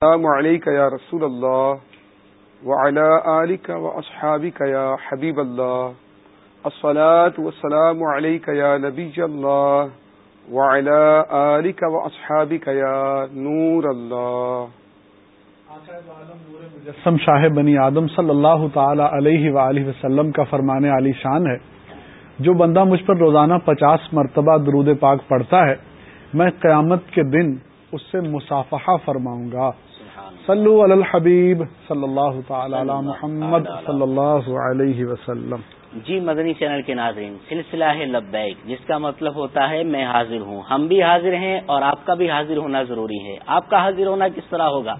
السلام علیکم یا رسول اللہ وعلى آلك واصحابك يا حبيب الله. الصلاة والسلام عليك يا نبي الله، وعلى آلك واصحابك يا نور الله. مجسم شاہ بنی آدم صلی اللہ تعالی علیہ وآلہ وسلم کا فرمان علی شان ہے۔ جو بندہ مجھ پر روزانہ پچاس مرتبہ درود پاک پڑھتا ہے، میں قیامت کے دن اس سے مصافحہ فرماؤں گا۔ صلو علی الحبیب صلی اللہ تعالی علی محمد صلی اللہ علیہ وسلم. جی مدنی چینل کے ناظرین، سلسلہ ہے لبیک، جس کا مطلب ہوتا ہے میں حاضر ہوں۔ ہم بھی حاضر ہیں اور آپ کا بھی حاضر ہونا ضروری ہے۔ آپ کا حاضر ہونا کس طرح ہوگا؟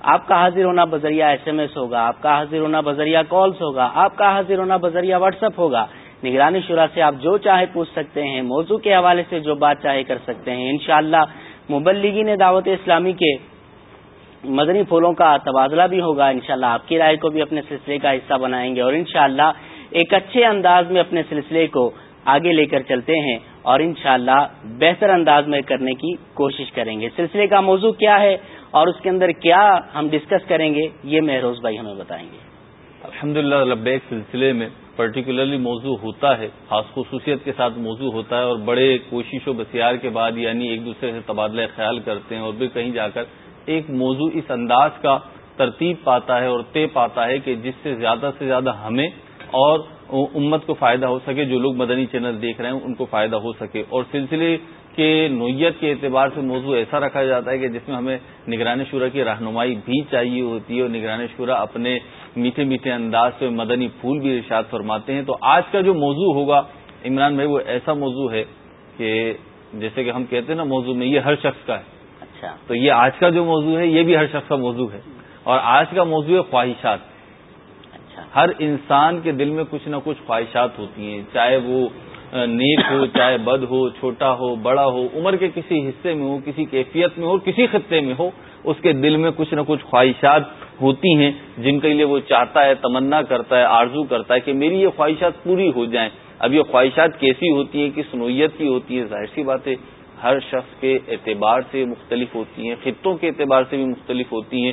آپ کا حاضر ہونا بذریعہ ایس ایم ایس ہوگا، آپ کا حاضر ہونا بذریعہ کالز ہوگا، آپ کا حاضر ہونا بذریعہ واٹس ایپ ہوگا۔ نگرانی شورا سے آپ جو چاہے پوچھ سکتے ہیں، موضوع کے حوالے سے جو بات چاہے کر سکتے ہیں۔ انشاءاللہ مبلگی نے دعوت اسلامی کے مدنی پھولوں کا تبادلہ بھی ہوگا، انشاءاللہ شاء آپ کی رائے کو بھی اپنے سلسلے کا حصہ بنائیں گے اور انشاءاللہ ایک اچھے انداز میں اپنے سلسلے کو آگے لے کر چلتے ہیں اور انشاءاللہ بہتر انداز میں کرنے کی کوشش کریں گے۔ سلسلے کا موضوع کیا ہے اور اس کے اندر کیا ہم ڈسکس کریں گے، یہ مہروز بھائی ہمیں بتائیں گے۔ الحمد للہ سلسلے میں پرٹیکولرلی موضوع ہوتا ہے، خاص خصوصیت کے ساتھ موضوع ہوتا ہے اور بڑے کوشش و بسیار کے بعد یعنی ایک دوسرے سے تبادلہ خیال کرتے ہیں اور پھر کہیں جا کر ایک موضوع اس انداز کا ترتیب پاتا ہے اور طے پاتا ہے کہ جس سے زیادہ سے زیادہ ہمیں اور امت کو فائدہ ہو سکے، جو لوگ مدنی چینل دیکھ رہے ہیں، ان کو فائدہ ہو سکے۔ اور سلسلے کے نوعیت کے اعتبار سے موضوع ایسا رکھا جاتا ہے کہ جس میں ہمیں نگران شورا کی رہنمائی بھی چاہیے ہوتی ہے اور نگران شورا اپنے میٹھے میٹھے انداز سے مدنی پھول بھی ارشاد فرماتے ہیں۔ تو آج کا جو موضوع ہوگا، عمران بھائی، وہ ایسا موضوع ہے کہ جیسے کہ ہم کہتے ہیں نا، موضوع میں یہ ہر شخص کا ہے۔ اچھا۔ تو یہ آج کا جو موضوع ہے یہ بھی ہر شخص کا موضوع ہے۔ اور آج کا موضوع ہے خواہشات۔ اچھا۔ ہر انسان کے دل میں کچھ نہ کچھ خواہشات ہوتی ہیں چاہے وہ نیک ہو چاہے بد ہو چھوٹا ہو بڑا ہو عمر کے کسی حصے میں ہو کسی کیفیت میں ہو کسی خطے میں ہو اس کے دل میں کچھ نہ کچھ خواہشات ہوتی ہیں جن کے لیے وہ چاہتا ہے تمنا کرتا ہے آرزو کرتا ہے کہ میری یہ خواہشات پوری ہو جائیں۔ اب یہ خواہشات کیسی ہوتی ہیں کس نوعیت کی ہوتی ہے ظاہر سی بات ہے ہر شخص کے اعتبار سے مختلف ہوتی ہیں، خطوں کے اعتبار سے بھی مختلف ہوتی ہیں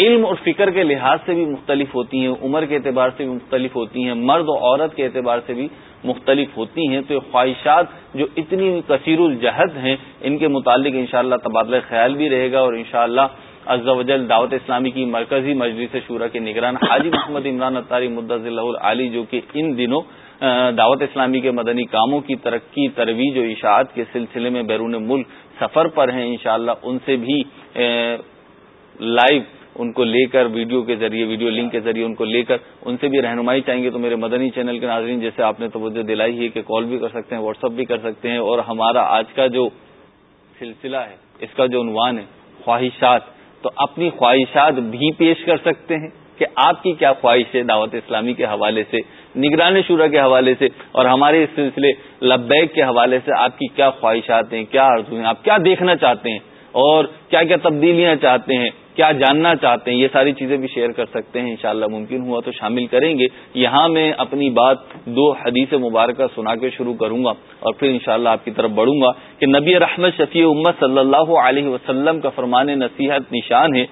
علم اور فکر کے لحاظ سے بھی مختلف ہوتی ہیں، عمر کے اعتبار سے بھی مختلف ہوتی ہیں، مرد و عورت کے اعتبار سے بھی مختلف ہوتی ہیں، تو یہ خواہشات جو اتنی کثیر الجہد ہیں، ان کے متعلق انشاءاللہ تبادلہ خیال بھی رہے گا اور انشاءاللہ شاء اللہ وجل دعوت اسلامی کی مرکزی مجلس شورا کے نگران حاجی محمد عمران اطاری مدض اللہ علی جو کہ ان دنوں دعوت اسلامی کے مدنی کاموں کی ترقی، ترویج و اشاعت کے سلسلے میں بیرون ملک سفر پر ہیں، انشاءاللہ ان سے بھی لائیو ان کو لے کر، ویڈیو کے ذریعے، ویڈیو لنک کے ذریعے ان کو لے کر ان سے بھی رہنمائی چاہیں گے تو میرے مدنی چینل کے ناظرین، جیسے آپ نے توجہ دلائی ہے کہ کال بھی کر سکتے ہیں، واٹس اپ بھی کر سکتے ہیں، اور ہمارا آج کا جو سلسلہ ہے، اس کا جو عنوان ہے، خواہشات، تو اپنی خواہشات بھی پیش کر سکتے ہیں۔ کہ آپ کی کیا خواہش ہے دعوت اسلامی کے حوالے سے، نگران شورا کے حوالے سے اور ہمارے اس سلسلے لبیک کے حوالے سے آپ کی کیا خواہشات ہیں، کیا عرض ہیں، آپ کیا دیکھنا چاہتے ہیں اور کیا کیا تبدیلیاں چاہتے ہیں، کیا جاننا چاہتے ہیں، یہ ساری چیزیں بھی شیئر کر سکتے ہیں انشاءاللہ ممکن ہوا تو شامل کریں گے۔ یہاں میں اپنی بات دو حدیث مبارکہ سنا کے شروع کروں گا اور پھر انشاءاللہ شاء آپ کی طرف بڑھوں گا کہ نبی رحمت شفیع امت صلی اللہ علیہ وسلم کا فرمان نصیحت نشان ہے،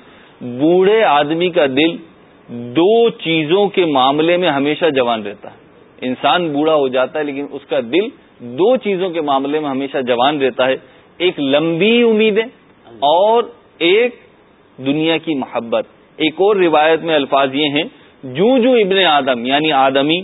بوڑھے آدمی کا دل دو چیزوں کے معاملے میں ہمیشہ جوان رہتا ہے۔ انسان بوڑھا ہو جاتا ہے لیکن اس کا دل دو چیزوں کے معاملے میں ہمیشہ جوان رہتا ہے۔ ایک لمبی امیدیں اور ایک دنیا کی محبت۔ ایک اور روایت میں الفاظ یہ ہیں جو جو ابن آدم یعنی آدمی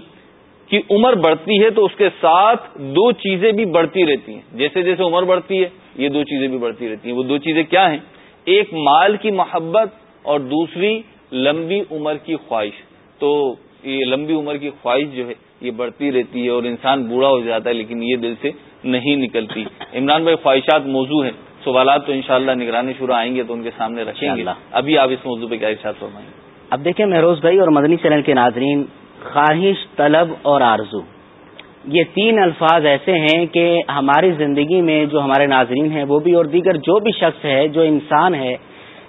کی عمر بڑھتی ہے تو اس کے ساتھ دو چیزیں بھی بڑھتی رہتی ہیں۔ جیسے جیسے عمر بڑھتی ہے، یہ دو چیزیں بھی بڑھتی رہتی ہیں۔ وہ دو چیزیں کیا ہیں؟ ایک مال کی محبت اور دوسری لمبی عمر کی خواہش تو یہ لمبی عمر کی خواہش جو ہے یہ بڑھتی رہتی ہے اور انسان بوڑھا ہو جاتا ہے لیکن یہ دل سے نہیں نکلتی۔ عمران بھائی خواہشات موضوع ہیں۔ سوالات تو انشاءاللہ شاء نگرانی شروع آئیں گے تو ان کے سامنے رکھیں گے۔ ابھی آپ اس موضوع پہ کیا ارشاد فرمائیں۔ اب دیکھیں مہروز بھائی اور مدنی چینل کے ناظرین خواہش طلب اور آرزو۔ یہ تین الفاظ ایسے ہیں کہ ہماری زندگی میں جو ہمارے ناظرین ہیں وہ بھی اور دیگر جو بھی شخص ہے جو انسان ہے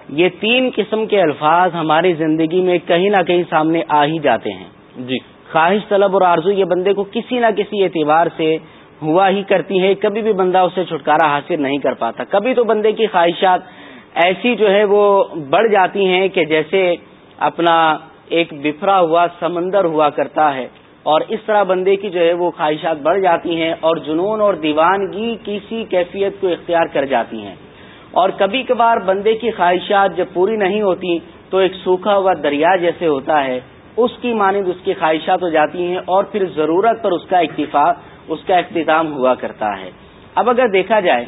یہ تین قسم کے الفاظ ہماری زندگی میں کہیں نہ کہیں سامنے آ ہی جاتے ہیں۔ جی۔ خواہش طلب اور آرزو یہ بندے کو کسی نہ کسی اعتبار سے ہوا ہی کرتی ہے کبھی بھی بندہ اسے چھٹکارا حاصل نہیں کر پاتا۔ کبھی تو بندے کی خواہشات ایسی جو ہے وہ بڑھ جاتی ہیں کہ جیسے اپنا ایک بفرا ہوا سمندر ہوا کرتا ہے اور اس طرح بندے کی جو ہے وہ خواہشات بڑھ جاتی ہیں اور جنون اور دیوانگی کسی کیفیت کو اختیار کر جاتی ہیں۔ اور کبھی کبھار بندے کی خواہشات جب پوری نہیں ہوتی تو ایک سوکھا ہوا دریا جیسے ہوتا ہے اس کی مانند اس کی خواہشات ہو جاتی ہیں اور پھر ضرورت پر اس کا اکتفا اس کا اختتام ہوا کرتا ہے۔ اب اگر دیکھا جائے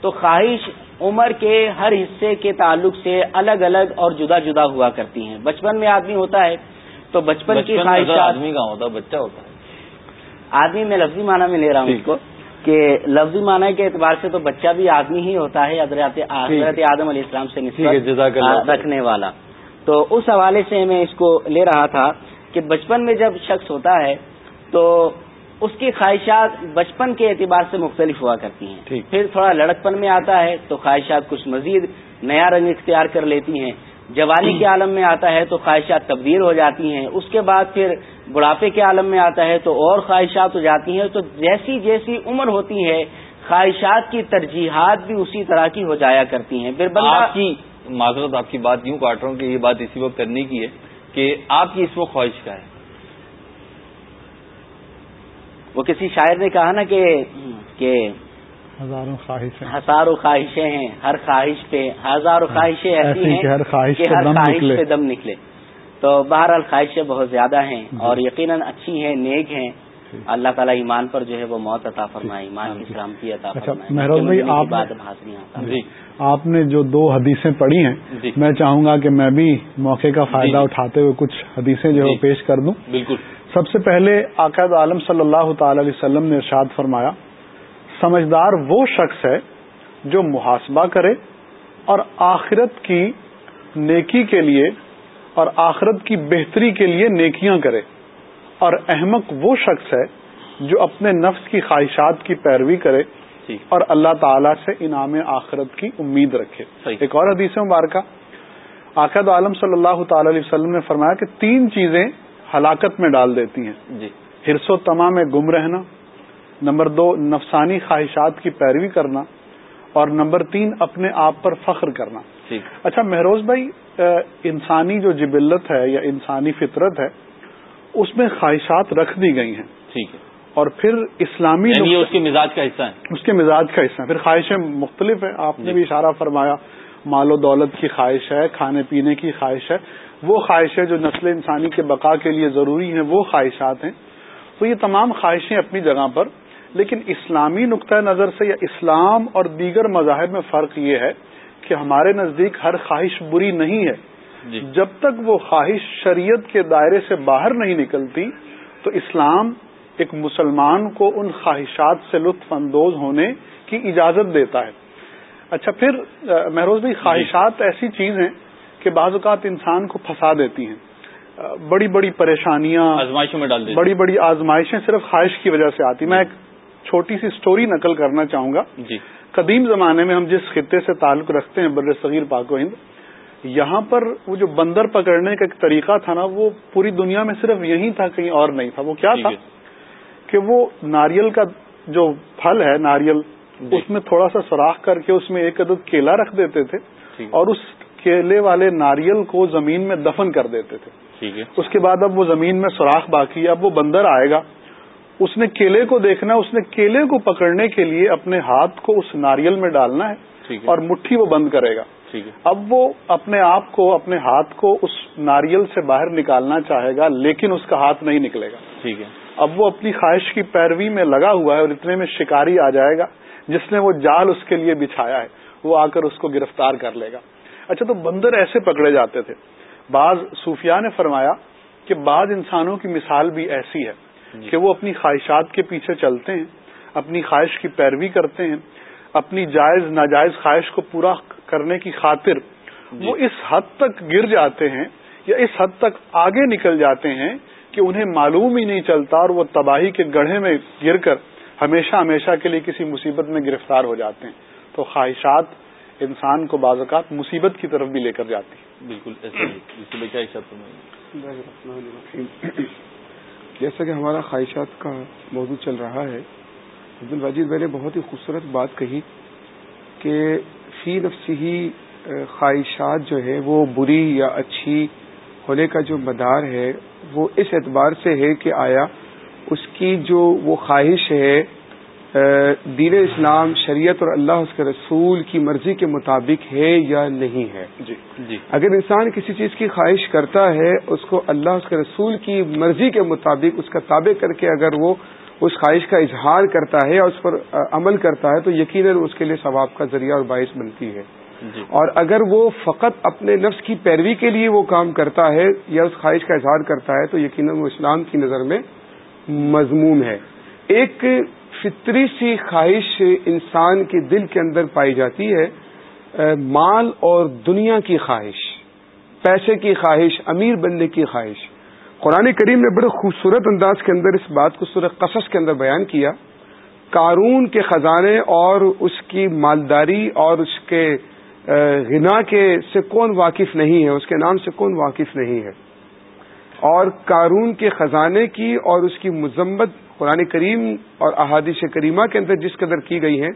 تو خواہش عمر کے ہر حصے کے تعلق سے الگ الگ اور جدا جدا ہوا کرتی ہیں۔ بچپن میں آدمی ہوتا ہے تو بچپن کی خواہش آدمی کا ہوتا ہے بچہ ہوتا ہے۔ آدمی میں لفظی معنی میں لے رہا ہوں اس کو۔ کہ لفظی معنی کے اعتبار سے تو بچہ بھی آدمی ہی ہوتا ہے حضرت آدم علیہ السلام سے نسبت رکھنے والا۔ تو اس حوالے سے میں اس کو لے رہا تھا کہ بچپن میں جب شخص ہوتا ہے تو اس کی خواہشات بچپن کے اعتبار سے مختلف ہوا کرتی ہیں۔ پھر تھوڑا لڑکپن میں آتا ہے تو خواہشات کچھ مزید نیا رنگ اختیار کر لیتی ہیں۔ جوانی کے عالم میں آتا ہے تو خواہشات تبدیل ہو جاتی ہیں اس کے بعد پھر بڑھاپے کے عالم میں آتا ہے تو اور خواہشات ہو جاتی ہیں تو جیسی جیسی عمر ہوتی ہے خواہشات کی ترجیحات بھی اسی طرح کی ہو جایا کرتی ہیں۔ پھر آپ کی معذرت آپ کی بات یوں کاٹ رہا ہوں کہ یہ بات اسی وقت کرنے کی ہے کہ آپ کی اس وقت خواہش کا ہے؟ وہ کسی شاعر نے کہا نا کہ کہ ہزاروں خواہشیں ہزاروں خواہشیں ہیں۔ ہر خواہش پہ ہزاروں خواہشیں ایسی ہیں ہر خواہش پہ دم نکلے۔ تو بہرحال خواہشیں بہت زیادہ ہیں اور یقیناً اچھی ہیں نیک ہیں۔ اللہ تعالیٰ ایمان پر جو ہے وہ موت عطا فرمائے ایمان کی سلامتی عطا اچھا مہروز بھائی آپ جی آپ نے جو دو حدیثیں پڑھی ہیں جی۔ میں چاہوں گا کہ میں بھی موقع کا فائدہ جی اٹھاتے ہوئے کچھ حدیثیں جو ہے پیش کر دوں۔ بالکل۔ سب سے پہلے عقائد عالم صلی اللہ تعالی علیہ وسلم نے ارشاد فرمایا سمجھدار وہ شخص ہے جو محاسبہ کرے اور آخرت کی نیکی کے لیے اور آخرت کی بہتری کے لیے نیکیاں کرے۔ اور احمق وہ شخص ہے جو اپنے نفس کی خواہشات کی پیروی کرے جی۔ اور اللہ تعالی سے انعام آخرت کی امید رکھے۔ ایک اور حدیث مبارکہ۔ آقد عالم صلی اللہ تعالی علیہ وسلم نے فرمایا کہ تین چیزیں ہلاکت میں ڈال دیتی ہیں۔ جی۔ ہرس و تمام میں گم رہنا نمبر دو نفسانی خواہشات کی پیروی کرنا اور نمبر تین اپنے آپ پر فخر کرنا۔ اچھا مہروز بھائی انسانی جو جبلت ہے یا انسانی فطرت ہے اس میں خواہشات رکھ دی گئی ہیں۔ ٹھیک ہے۔ اور پھر اسلامی یعنی اس کے مزاج کا حصہ ہے اس کے مزاج کا حصہ ہے پھر خواہشیں مختلف ہیں۔ آپ نے جی۔ بھی اشارہ فرمایا مال و دولت کی خواہش ہے کھانے پینے کی خواہش ہے۔ وہ خواہشیں جو نسل انسانی کے بقا کے لیے ضروری ہیں وہ خواہشات ہیں۔ تو یہ تمام خواہشیں اپنی جگہ پر لیکن اسلامی نقطۂ نظر سے یا اسلام اور دیگر مذاہب میں فرق یہ ہے کہ ہمارے نزدیک ہر خواہش بری نہیں ہے۔ جی۔ جب تک وہ خواہش شریعت کے دائرے سے باہر نہیں نکلتی تو اسلام ایک مسلمان کو ان خواہشات سے لطف اندوز ہونے کی اجازت دیتا ہے۔ اچھا پھر مہروز بھائی خواہشات ایسی چیز ہیں کہ بعض اوقات انسان کو پھنسا دیتی ہیں۔ بڑی بڑی پریشانیاں آزمائشوں میں ڈال بڑی بڑی آزمائشیں صرف خواہش کی وجہ سے آتی میں ایک چھوٹی سی سٹوری نقل کرنا چاہوں گا۔ جی۔ قدیم زمانے میں ہم جس خطے سے تعلق رکھتے ہیں بر صغیر پاک و ہند یہاں پر وہ جو بندر پکڑنے کا ایک طریقہ تھا نا وہ پوری دنیا میں صرف یہی تھا کہیں اور نہیں تھا۔ وہ کیا تھا کہ وہ ناریل کا جو پھل ہے ناریل جی۔ اس میں تھوڑا سا سوراخ کر کے اس میں ایک عدد کیلا رکھ دیتے تھے اور اس کیلے والے ناریل کو زمین میں دفن کر دیتے تھے۔ اس کے بعد اب وہ زمین میں سوراخ باقی ہے اب وہ بندر آئے گا۔ اس نے کیلے کو دیکھنا اس نے کیلے کو پکڑنے کے لیے اپنے ہاتھ کو اس ناریل میں ڈالنا ہے اور مٹھی وہ بند کرے گا۔ اب وہ اپنے آپ کو اپنے ہاتھ کو اس ناریل سے باہر نکالنا چاہے گا لیکن اس کا ہاتھ نہیں نکلے گا۔ ٹھیک ہے۔ اب وہ اپنی خواہش کی پیروی میں لگا ہوا ہے اور اتنے میں شکاری آ جائے گا جس نے وہ جال اس کے لیے بچھایا ہے وہ آ کر اس کو گرفتار کر لے گا۔ اچھا تو بندر ایسے پکڑے جاتے تھے۔ بعض صوفیہ نے فرمایا کہ بعض انسانوں کی مثال بھی ایسی ہے۔ کہ وہ اپنی خواہشات کے پیچھے چلتے ہیں اپنی خواہش کی پیروی کرتے ہیں اپنی جائز ناجائز خواہش کو پورا کرنے کی خاطر جی۔ وہ اس حد تک گر جاتے ہیں یا اس حد تک آگے نکل جاتے ہیں کہ انہیں معلوم ہی نہیں چلتا اور وہ تباہی کے گڑھے میں گر کر ہمیشہ ہمیشہ کے لیے کسی مصیبت میں گرفتار ہو جاتے ہیں۔ تو خواہشات انسان کو بعض اوقات مصیبت کی طرف بھی لے کر جاتی بالکل جیسا کہ ہمارا خواہشات کا موضوع چل رہا ہے عبد الواجد میں نے بہت ہی خوبصورت بات کہی کہ فی نفسی ہی خواہشات جو ہے وہ بری یا اچھی ہونے کا جو مدار ہے، وہ اس اعتبار سے ہے کہ آیا اس کی جو وہ خواہش ہے دین اسلام شریعت اور اللہ اس کے رسول کی مرضی کے مطابق ہے یا نہیں ہے؟ جی جی۔ اگر انسان کسی چیز کی خواہش کرتا ہے اس کو اللہ اس کے رسول کی مرضی کے مطابق اس کا تابع کر کے اگر وہ اس خواہش کا اظہار کرتا ہے یا اس پر عمل کرتا ہے تو یقیناً اس کے لیے ثواب کا ذریعہ اور باعث بنتی ہے۔ جی۔ اور اگر وہ فقط اپنے نفس کی پیروی کے لیے وہ کام کرتا ہے یا اس خواہش کا اظہار کرتا ہے تو یقیناً وہ اسلام کی نظر میں مضموم ہے۔ ایک فطری سی خواہش انسان کے دل کے اندر پائی جاتی ہے مال اور دنیا کی خواہش، پیسے کی خواہش، امیر بننے کی خواہش۔ قرآن کریم نے بڑے خوبصورت انداز کے اندر اس بات کو سورہ قصص کے اندر بیان کیا۔ قارون کے خزانے اور اس کی مالداری اور اس کے غنا کے سے کون واقف نہیں ہے، اس کے نام سے کون واقف نہیں ہے۔ اور قارون کے خزانے کی اور اس کی مذمت قرآن کریم اور احادیث کریمہ کے اندر جس قدر کی گئی ہے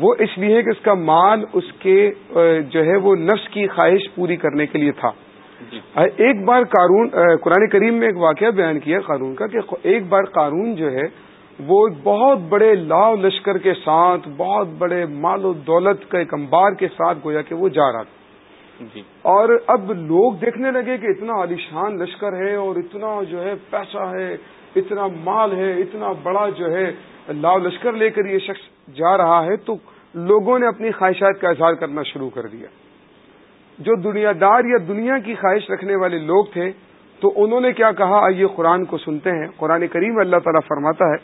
وہ اس لیے کہ اس کا مال اس کے جو ہے وہ نفس کی خواہش پوری کرنے کے لیے تھا۔ جی۔ ایک بار قارون قرآن کریم میں ایک واقعہ بیان کیا قارون کا کہ ایک بار قارون جو ہے وہ بہت بڑے لاؤ لشکر کے ساتھ بہت بڑے مال و دولت کا ایک امبار کے ساتھ گویا کہ وہ جا رہا تھا۔ جی۔ اور اب لوگ دیکھنے لگے کہ اتنا عالیشان لشکر ہے اور اتنا جو ہے پیسہ ہے اتنا مال ہے، اتنا بڑا جو ہے، لاؤ لشکر لے کر یہ شخص جا رہا ہے تو لوگوں نے اپنی خواہشات کا اظہار کرنا شروع کر دیا۔ جو دنیا دار یا دنیا کی خواہش رکھنے والے لوگ تھے، تو انہوں نے کیا کہا؟ آئیے قرآن کو سنتے ہیں۔ قرآن کریم اللہ تعالیٰ فرماتا ہے،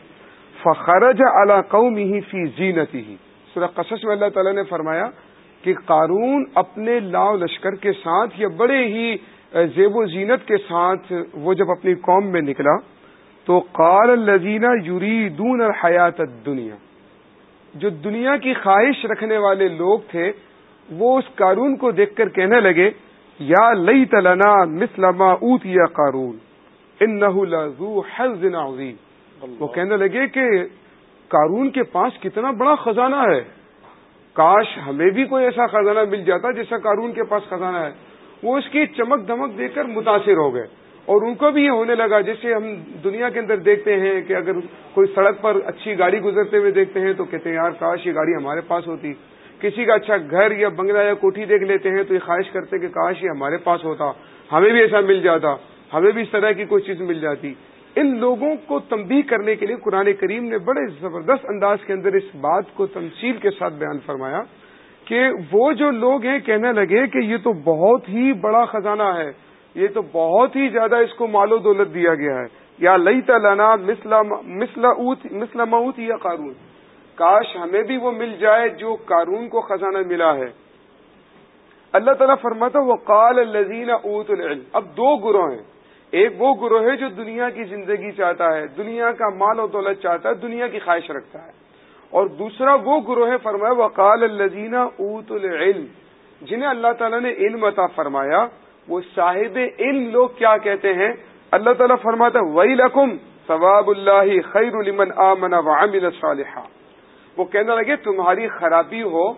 فخرج اللہ قوم ہی فی زینتی ہی سورہ قصص میں اللہ تعالیٰ نے فرمایا کہ قارون اپنے لاؤ لشکر کے ساتھ یا بڑے ہی زیب و زینت کے ساتھ وہ جب اپنی قوم میں نکلا تو قال الزینہ یوری دون الحیات دنیا جو دنیا کی خواہش رکھنے والے لوگ تھے وہ اس قارون کو دیکھ کر کہنے لگے یا لئی تلنا مسلما اوت یا قارون ان نہ وہ کہنے لگے کہ قارون کے پاس کتنا بڑا خزانہ ہے۔ کاش ہمیں بھی کوئی ایسا خزانہ مل جاتا جیسا قارون کے پاس خزانہ ہے۔ وہ اس کی چمک دمک دیکھ کر متاثر ہو گئے۔ اور ان کو بھی یہ ہونے لگا جیسے ہم دنیا کے اندر دیکھتے ہیں کہ اگر کوئی سڑک پر اچھی گاڑی گزرتے ہوئے دیکھتے ہیں تو کہتے ہیں، یار، کاش یہ گاڑی ہمارے پاس ہوتی۔ کسی کا اچھا گھر یا بنگلہ یا کوٹھی دیکھ لیتے ہیں تو یہ خواہش کرتے کہ کاش یہ ہمارے پاس ہوتا۔ ہمیں بھی ایسا مل جاتا۔ ہمیں بھی اس طرح کی کوئی چیز مل جاتی۔ ان لوگوں کو تنبیہ کرنے کے لیے قرآن کریم نے بڑے زبردست انداز کے اندر اس بات کو تمثیل کے ساتھ بیان فرمایا کہ وہ جو لوگ ہیں کہنے لگے کہ یہ تو بہت ہی بڑا خزانہ ہے۔ یہ تو بہت ہی زیادہ اس کو مال و دولت دیا گیا ہے۔ یا لئی تلانا مسلم موت یا قارون۔ کاش ہمیں بھی وہ مل جائے جو قارون کو خزانہ ملا ہے۔ اللہ تعالیٰ فرماتا وہ قال الزین اوت العلم۔ اب دو گروہ ہیں۔ ایک وہ گروہ ہے جو دنیا کی زندگی چاہتا ہے، دنیا کا مال و دولت چاہتا ہے، دنیا کی خواہش رکھتا ہے۔ اور دوسرا وہ گروہ ہے، فرمایا، وقال الزین اوت العلم۔ جنہیں اللہ تعالیٰ نے علم عطا فرمایا وہ صاحب علم لوگ کیا کہتے ہیں؟ اللہ تعالیٰ فرماتا وہی لکم ثواب اللہ خیر المن آمن وعمل صالحہ وہ کہنے لگے تمہاری خرابی ہو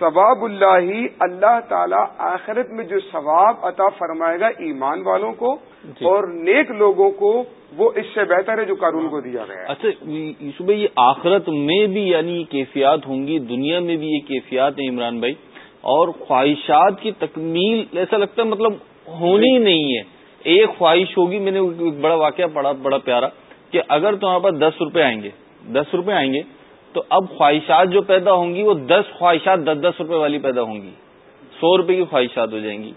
ثواب اللہ اللہ تعالیٰ آخرت میں جو ثواب عطا فرمائے گا ایمان والوں کو جی۔ اور نیک لوگوں کو وہ اس سے بہتر ہے جو قانون کو دیا گیا اچھا بھائی یہ آخرت میں بھی یعنی کیفیات ہوں گی دنیا میں بھی یہ کیفیات ہیں عمران بھائی؟ اور خواہشات کی تکمیل، ایسا لگتا ہے مطلب ہونی نہیں ہے۔ ایک خواہش ہوگی، میں نے ایک بڑا واقعہ پڑھا، بڑا پیارا، کہ اگر تمہارے پاس دس روپے آئیں گے، دس روپے آئیں گے، تو اب خواہشات جو پیدا ہوں گی، وہ دس خواہشات، دس دس روپے والی پیدا ہوں گی۔ سو روپے کی خواہشات ہو جائیں گی۔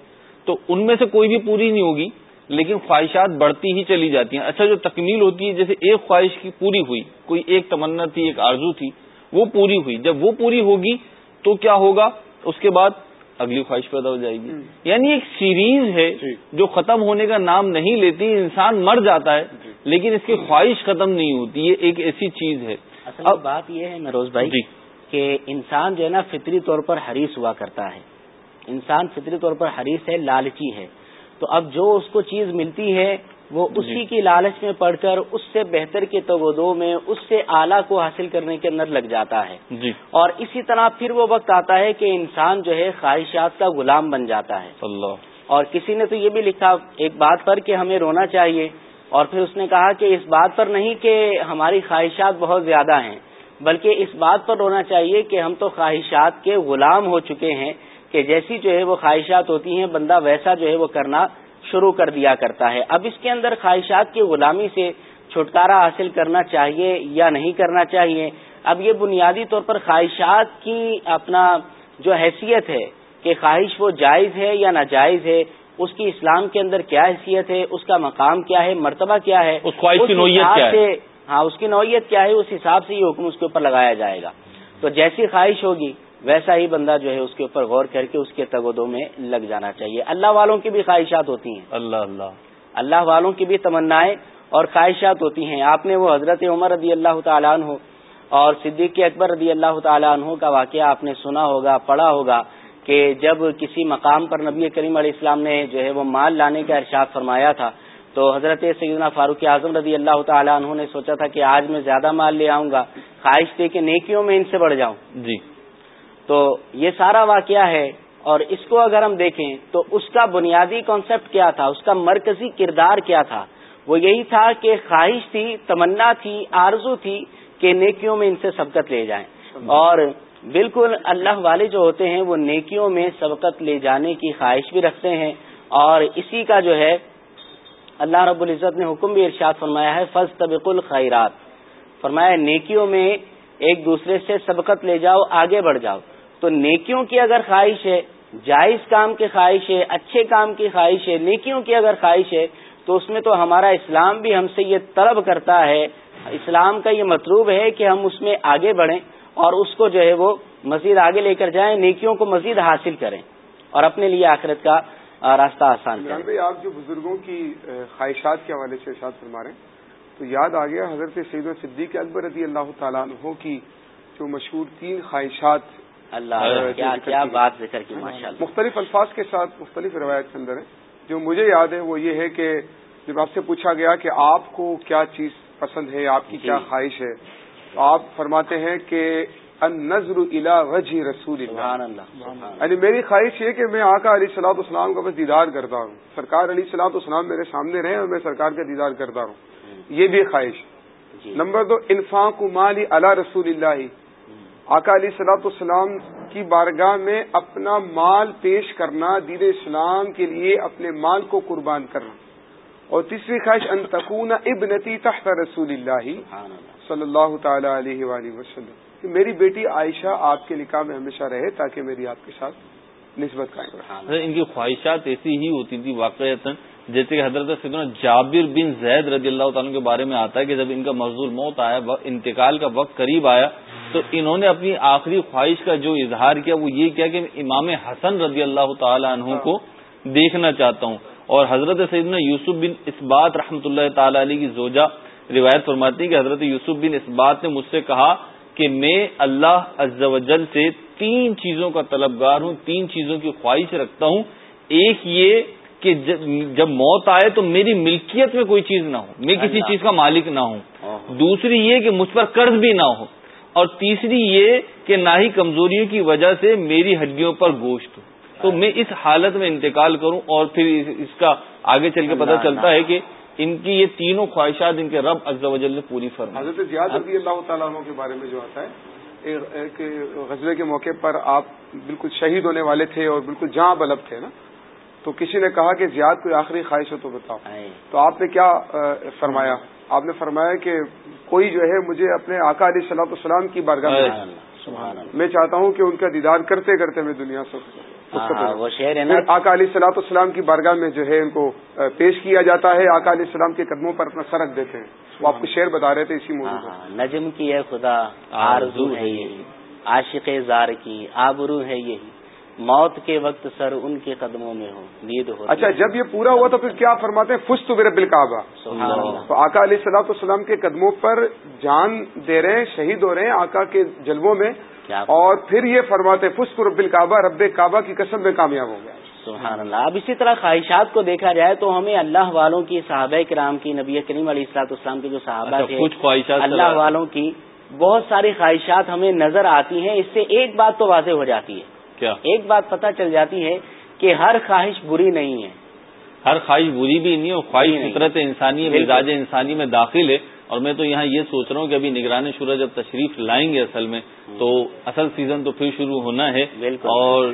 تو ان میں سے کوئی بھی پوری نہیں ہوگی، لیکن خواہشات بڑھتی ہی چلی جاتی ہیں۔ اچھا جو تکمیل ہوتی ہے، جیسے ایک خواہش کی پوری ہوئی، کوئی ایک تمنا تھی، ایک آرزو تھی، وہ پوری ہوئی۔ جب وہ پوری ہوگی، تو کیا ہوگا؟ اس کے بعد اگلی خواہش پیدا ہو جائے گی۔ یعنی ایک سیریز ہے جی۔ جو ختم ہونے کا نام نہیں لیتی انسان مر جاتا ہے جی۔ لیکن اس کی خواہش ختم نہیں ہوتی یہ ایک ایسی چیز ہے۔ اب بات یہ ہے مروز بھائی جی۔ کہ انسان جو ہے نا فطری طور پر حریص ہوا کرتا ہے۔ انسان فطری طور پر حریص ہے لالچی ہے۔ تو اب جو اس کو چیز ملتی ہے وہ جی۔ اسی کی لالچ میں پڑھ کر اس سے بہتر کے تودوں میں اس سے اعلیٰ کو حاصل کرنے کے اندر لگ جاتا ہے۔ جی۔ اور اسی طرح پھر وہ وقت آتا ہے کہ انسان جو ہے خواہشات کا غلام بن جاتا ہے۔ اللہ۔ اور کسی نے تو یہ بھی لکھا ایک بات پر کہ ہمیں رونا چاہیے۔ اور پھر اس نے کہا کہ اس بات پر نہیں کہ ہماری خواہشات بہت زیادہ ہیں بلکہ اس بات پر رونا چاہیے کہ ہم تو خواہشات کے غلام ہو چکے ہیں کہ جیسی جو ہے وہ خواہشات ہوتی ہیں بندہ ویسا جو ہے وہ کرنا شروع کر دیا کرتا ہے اب اس کے اندر خواہشات کی غلامی سے چھٹکارا حاصل کرنا چاہیے یا نہیں کرنا چاہیے اب یہ بنیادی طور پر خواہشات کی اپنا جو حیثیت ہے کہ خواہش وہ جائز ہے یا ناجائز ہے اس کی اسلام کے اندر کیا حیثیت ہے اس کا مقام کیا ہے مرتبہ کیا ہے اس خواہش کی نوعیت کیا ہے؟ ہاں اس کی نوعیت کیا ہے اس حساب سے یہ حکم اس کے اوپر لگایا جائے گا تو جیسی خواہش ہوگی ویسا ہی بندہ جو ہے اس کے اوپر غور کر کے اس کے تگودوں میں لگ جانا چاہیے۔ اللہ والوں کی بھی خواہشات ہوتی ہیں۔ اللہ اللہ۔ اللہ والوں کی بھی تمنائیں اور خواہشات ہوتی ہیں۔ آپ نے وہ حضرت عمر رضی اللہ تعالیٰ عنہ اور صدیق اکبر رضی اللہ تعالیٰ عنہ کا واقعہ آپ نے سنا ہوگا پڑھا ہوگا کہ جب کسی مقام پر نبی کریم علیہ السلام نے جو ہے وہ مال لانے کا ارشاد فرمایا تھا تو حضرت سیدنا فاروق اعظم رضی اللہ تعالیٰ عنہ نے سوچا تھا کہ آج میں زیادہ مال لے آؤں گا خواہش تھی کہ نیکیوں میں ان سے بڑھ جاؤں۔ جی۔ تو یہ سارا واقعہ ہے اور اس کو اگر ہم دیکھیں تو اس کا بنیادی کانسیپٹ کیا تھا؟ اس کا مرکزی کردار کیا تھا؟ وہ یہی تھا کہ خواہش تھی، تمنا تھی، آرزو تھی کہ نیکیوں میں ان سے سبقت لے جائیں۔ اور بالکل اللہ والے جو ہوتے ہیں، وہ نیکیوں میں سبقت لے جانے کی خواہش بھی رکھتے ہیں۔ اور اسی کا جو ہے، اللہ رب العزت نے حکم بھی ارشاد فرمایا ہے فض طبق الخیرات فرمایا نیکیوں میں ایک دوسرے سے سبقت لے جاؤ، آگے بڑھ جاؤ۔ تو نیکیوں کی اگر خواہش ہے، جائز کام کی خواہش ہے، اچھے کام کی خواہش ہے، نیکیوں کی اگر خواہش ہے، تو اس میں تو ہمارا اسلام بھی ہم سے یہ طلب کرتا ہے۔ اسلام کا یہ مطلوب ہے کہ ہم اس میں آگے بڑھیں اور اس کو جو ہے وہ مزید آگے لے کر جائیں، نیکیوں کو مزید حاصل کریں اور اپنے لیے آخرت کا راستہ آسان کریں۔ بھائی، آپ جو بزرگوں کی خواہشات کے حوالے سے ارشاد فرما رہے ہیں، تو یاد آ گیا حضرت سید صدیق اکبر رضی اللہ تعالیٰ عنہ کی جو مشہور تین خواہشات اللہ کیا کی کیا۔ بات ذکر کی ماشاء اللہ مختلف الفاظ کے ساتھ مختلف روایت کے اندر ہیں۔ جو مجھے یاد ہے وہ یہ ہے کہ جب آپ سے پوچھا گیا کہ آپ کو کیا چیز پسند ہے آپ کی جی۔ کیا خواہش ہے تو آپ فرماتے ہیں کہ ان نظر الا وجہ رسول اللہ۔ اللہ یعنی میری خواہش یہ کہ میں آقا علی صلاح اسلام کا بس دیدار کرتا ہوں۔ سرکار علی صلاح اسلام میرے سامنے رہے اور میں سرکار کا دیدار کرتا ہوں۔ یہ بھی خواہش۔ جی۔ نمبر دو انفاق مالی علی رسول اللہ۔ آقا علی صلاح السلام کی بارگاہ میں اپنا مال پیش کرنا، دین اسلام کے لیے اپنے مال کو قربان کرنا۔ اور تیسری خواہش، ان تکون ابنتی تحت رسول اللہ صلی اللہ تعالی علیہ وآلہ وسلم۔ کہ میری بیٹی عائشہ آپ کے نکاح میں ہمیشہ رہے تاکہ میری آپ کے ساتھ نسبت قائم رہے۔ ان کی خواہشات ایسی ہی ہوتی تھی واقعات جیسے کہ حضرت سیدنا جابر بن زید رضی اللہ تعالیٰ کے بارے میں آتا ہے کہ جب ان کا مزدور موت آیا انتقال کا وقت قریب آیا، تو انہوں نے اپنی آخری خواہش کا جو اظہار کیا، وہ یہ کیا کہ امام حسن رضی اللہ تعالیٰ عنہ کو دیکھنا چاہتا ہوں۔ اور حضرت سیدنا یوسف بن اسبات رحمۃ اللہ تعالی علیہ کی زوجہ روایت فرماتی ہے کہ حضرت یوسف بن اسبات نے مجھ سے کہا کہ میں اللہ عز و جل سے تین چیزوں کا طلبگار ہوں، تین چیزوں کی خواہش رکھتا ہوں۔ ایک یہ کہ جب جب موت آئے تو میری ملکیت میں کوئی چیز نہ ہو میں کسی۔ چیز کا مالک نہ ہوں۔ دوسری یہ کہ مجھ پر قرض بھی نہ ہو اور تیسری یہ کہ نہ ہی کمزوریوں کی وجہ سے میری ہڈیوں پر گوشت ہو تو میں اس حالت میں انتقال کروں اور پھر اس- کا آگے چل کے پتہ چلتا۔ ہے کہ ان کی یہ تینوں خواہشات ان کے رب عز و جل نے پوری فرمائی حضرت زیاد رضی اللہ تعالیٰ عنہ کے بارے میں جو آتا ہے غزلے کے موقع پر آپ بالکل شہید ہونے والے تھے اور بالکل جہاں بلب تھے نا تو کسی نے کہا کہ زیاد کوئی آخری خواہش ہو تو بتاؤ۔ تو آپ نے کیا فرمایا؟ آپ نے فرمایا کہ کوئی جو ہے مجھے اپنے آقا علیہ صلاح السلام کی بارگاہ میں چاہتا ہوں کہ ان کا دیدار کرتے کرتے میں دنیا سے ہاں، ہاں،۔ وہ ہے نا۔ آقا علیہ صلاح السلام کی بارگاہ میں جو ہے ان کو پیش کیا جاتا ہے۔ آقا علیہ السلام کے قدموں پر اپنا سر رکھ دیتے ہیں۔ وہ آپ کو شعر بتا رہے تھے اسی موضوع ہاں، نجم کی ہے خدا آرزو ہے یہی عاشق زار کی آبرو ہے یہی۔ موت کے وقت سر ان کے قدموں میں ہو نیند ہو اچھا جب یہ پورا ہوا تو پھر کیا فرماتے ہیں؟ فس تو میرے بالکعبہ سبحان اللہ۔ تو آقا علیہ صلاح السلام کے قدموں پر جان دے رہے ہیں شہید ہو رہے ہیں آقا کے جلووں میں۔ اور پھر یہ فرماتے ہیں فس رب الکعبہ رب کعبہ کی قسم میں کامیاب ہو گیا سبحان اللہ۔ اب اسی طرح خواہشات کو دیکھا جائے تو ہمیں اللہ والوں کی صحابہ کرام کی نبی کریم علیہ السلاط اسلام کے جو صحابہ اچھا، تھے کچھ خواہشات اللہ والوں کی بہت ساری خواہشات ہمیں نظر آتی ہیں۔ اس سے ایک بات تو واضح ہو جاتی ہے۔ کیا ایک بات پتہ چل جاتی ہے کہ ہر خواہش بری نہیں ہے ہر خواہش بری بھی نہیں اور خواہش۔ فطرت انسانی۔ مزاج انسانی میں داخل ہے اور میں تو یہاں یہ سوچ رہا ہوں کہ ابھی نگران شورا جب تشریف لائیں گے اصل میں تو اصل سیزن تو پھر شروع ہونا ہے۔ اور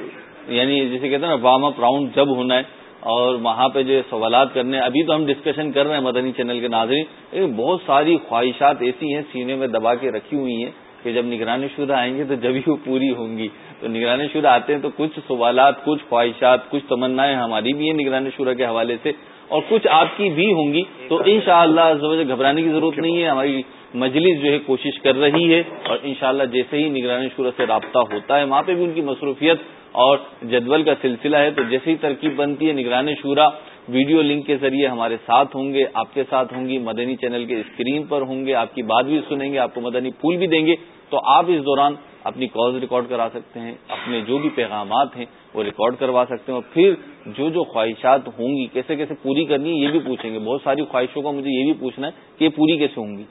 یعنی جسے کہتے ہیں نا وارم اپ راؤنڈ جب ہونا ہے اور وہاں پہ جو سوالات کرنے ابھی تو ہم ڈسکشن کر رہے ہیں مدنی چینل کے ناظرین بہت ساری خواہشات ایسی ہیں سینے میں دبا کے رکھی ہوئی ہیں کہ جب نگرانی شدہ آئیں گے تو جب ہی وہ پوری ہوں گی۔ تو نگرانی شدہ آتے ہیں تو کچھ سوالات، کچھ خواہشات، کچھ تمنائیں ہماری بھی ہیں نگرانی شورا کے حوالے سے اور کچھ آپ کی بھی ہوں گی۔ تو ان شاء اللہ گھبرانے کی ضرورت نہیں ہے، ہماری مجلس جو ہے کوشش کر رہی ہے اور انشاءاللہ جیسے ہی نگرانی شورا سے رابطہ ہوتا ہے، وہاں پہ بھی ان کی مصروفیت اور جدول کا سلسلہ ہے۔ تو جیسے ہی ترکیب بنتی ہے نگرانی شورا ویڈیو لنک کے ذریعے ہمارے ساتھ ہوں گے، آپ کے ساتھ ہوں گی، مدنی چینل کے اسکرین پر ہوں گے، آپ کی بات بھی سنیں گے، آپ کو مدنی پھول بھی دیں گے، تو آپ اس دوران اپنی کالز ریکارڈ کرا سکتے ہیں، اپنے جو بھی پیغامات ہیں وہ ریکارڈ کروا سکتے ہیں اور پھر جو جو خواہشات ہوں گی، کیسے کیسے پوری کرنی ہے یہ بھی پوچھیں گے۔ بہت ساری خواہشوں کا مجھے یہ بھی پوچھنا ہے کہ یہ پوری کیسے ہوں گی؟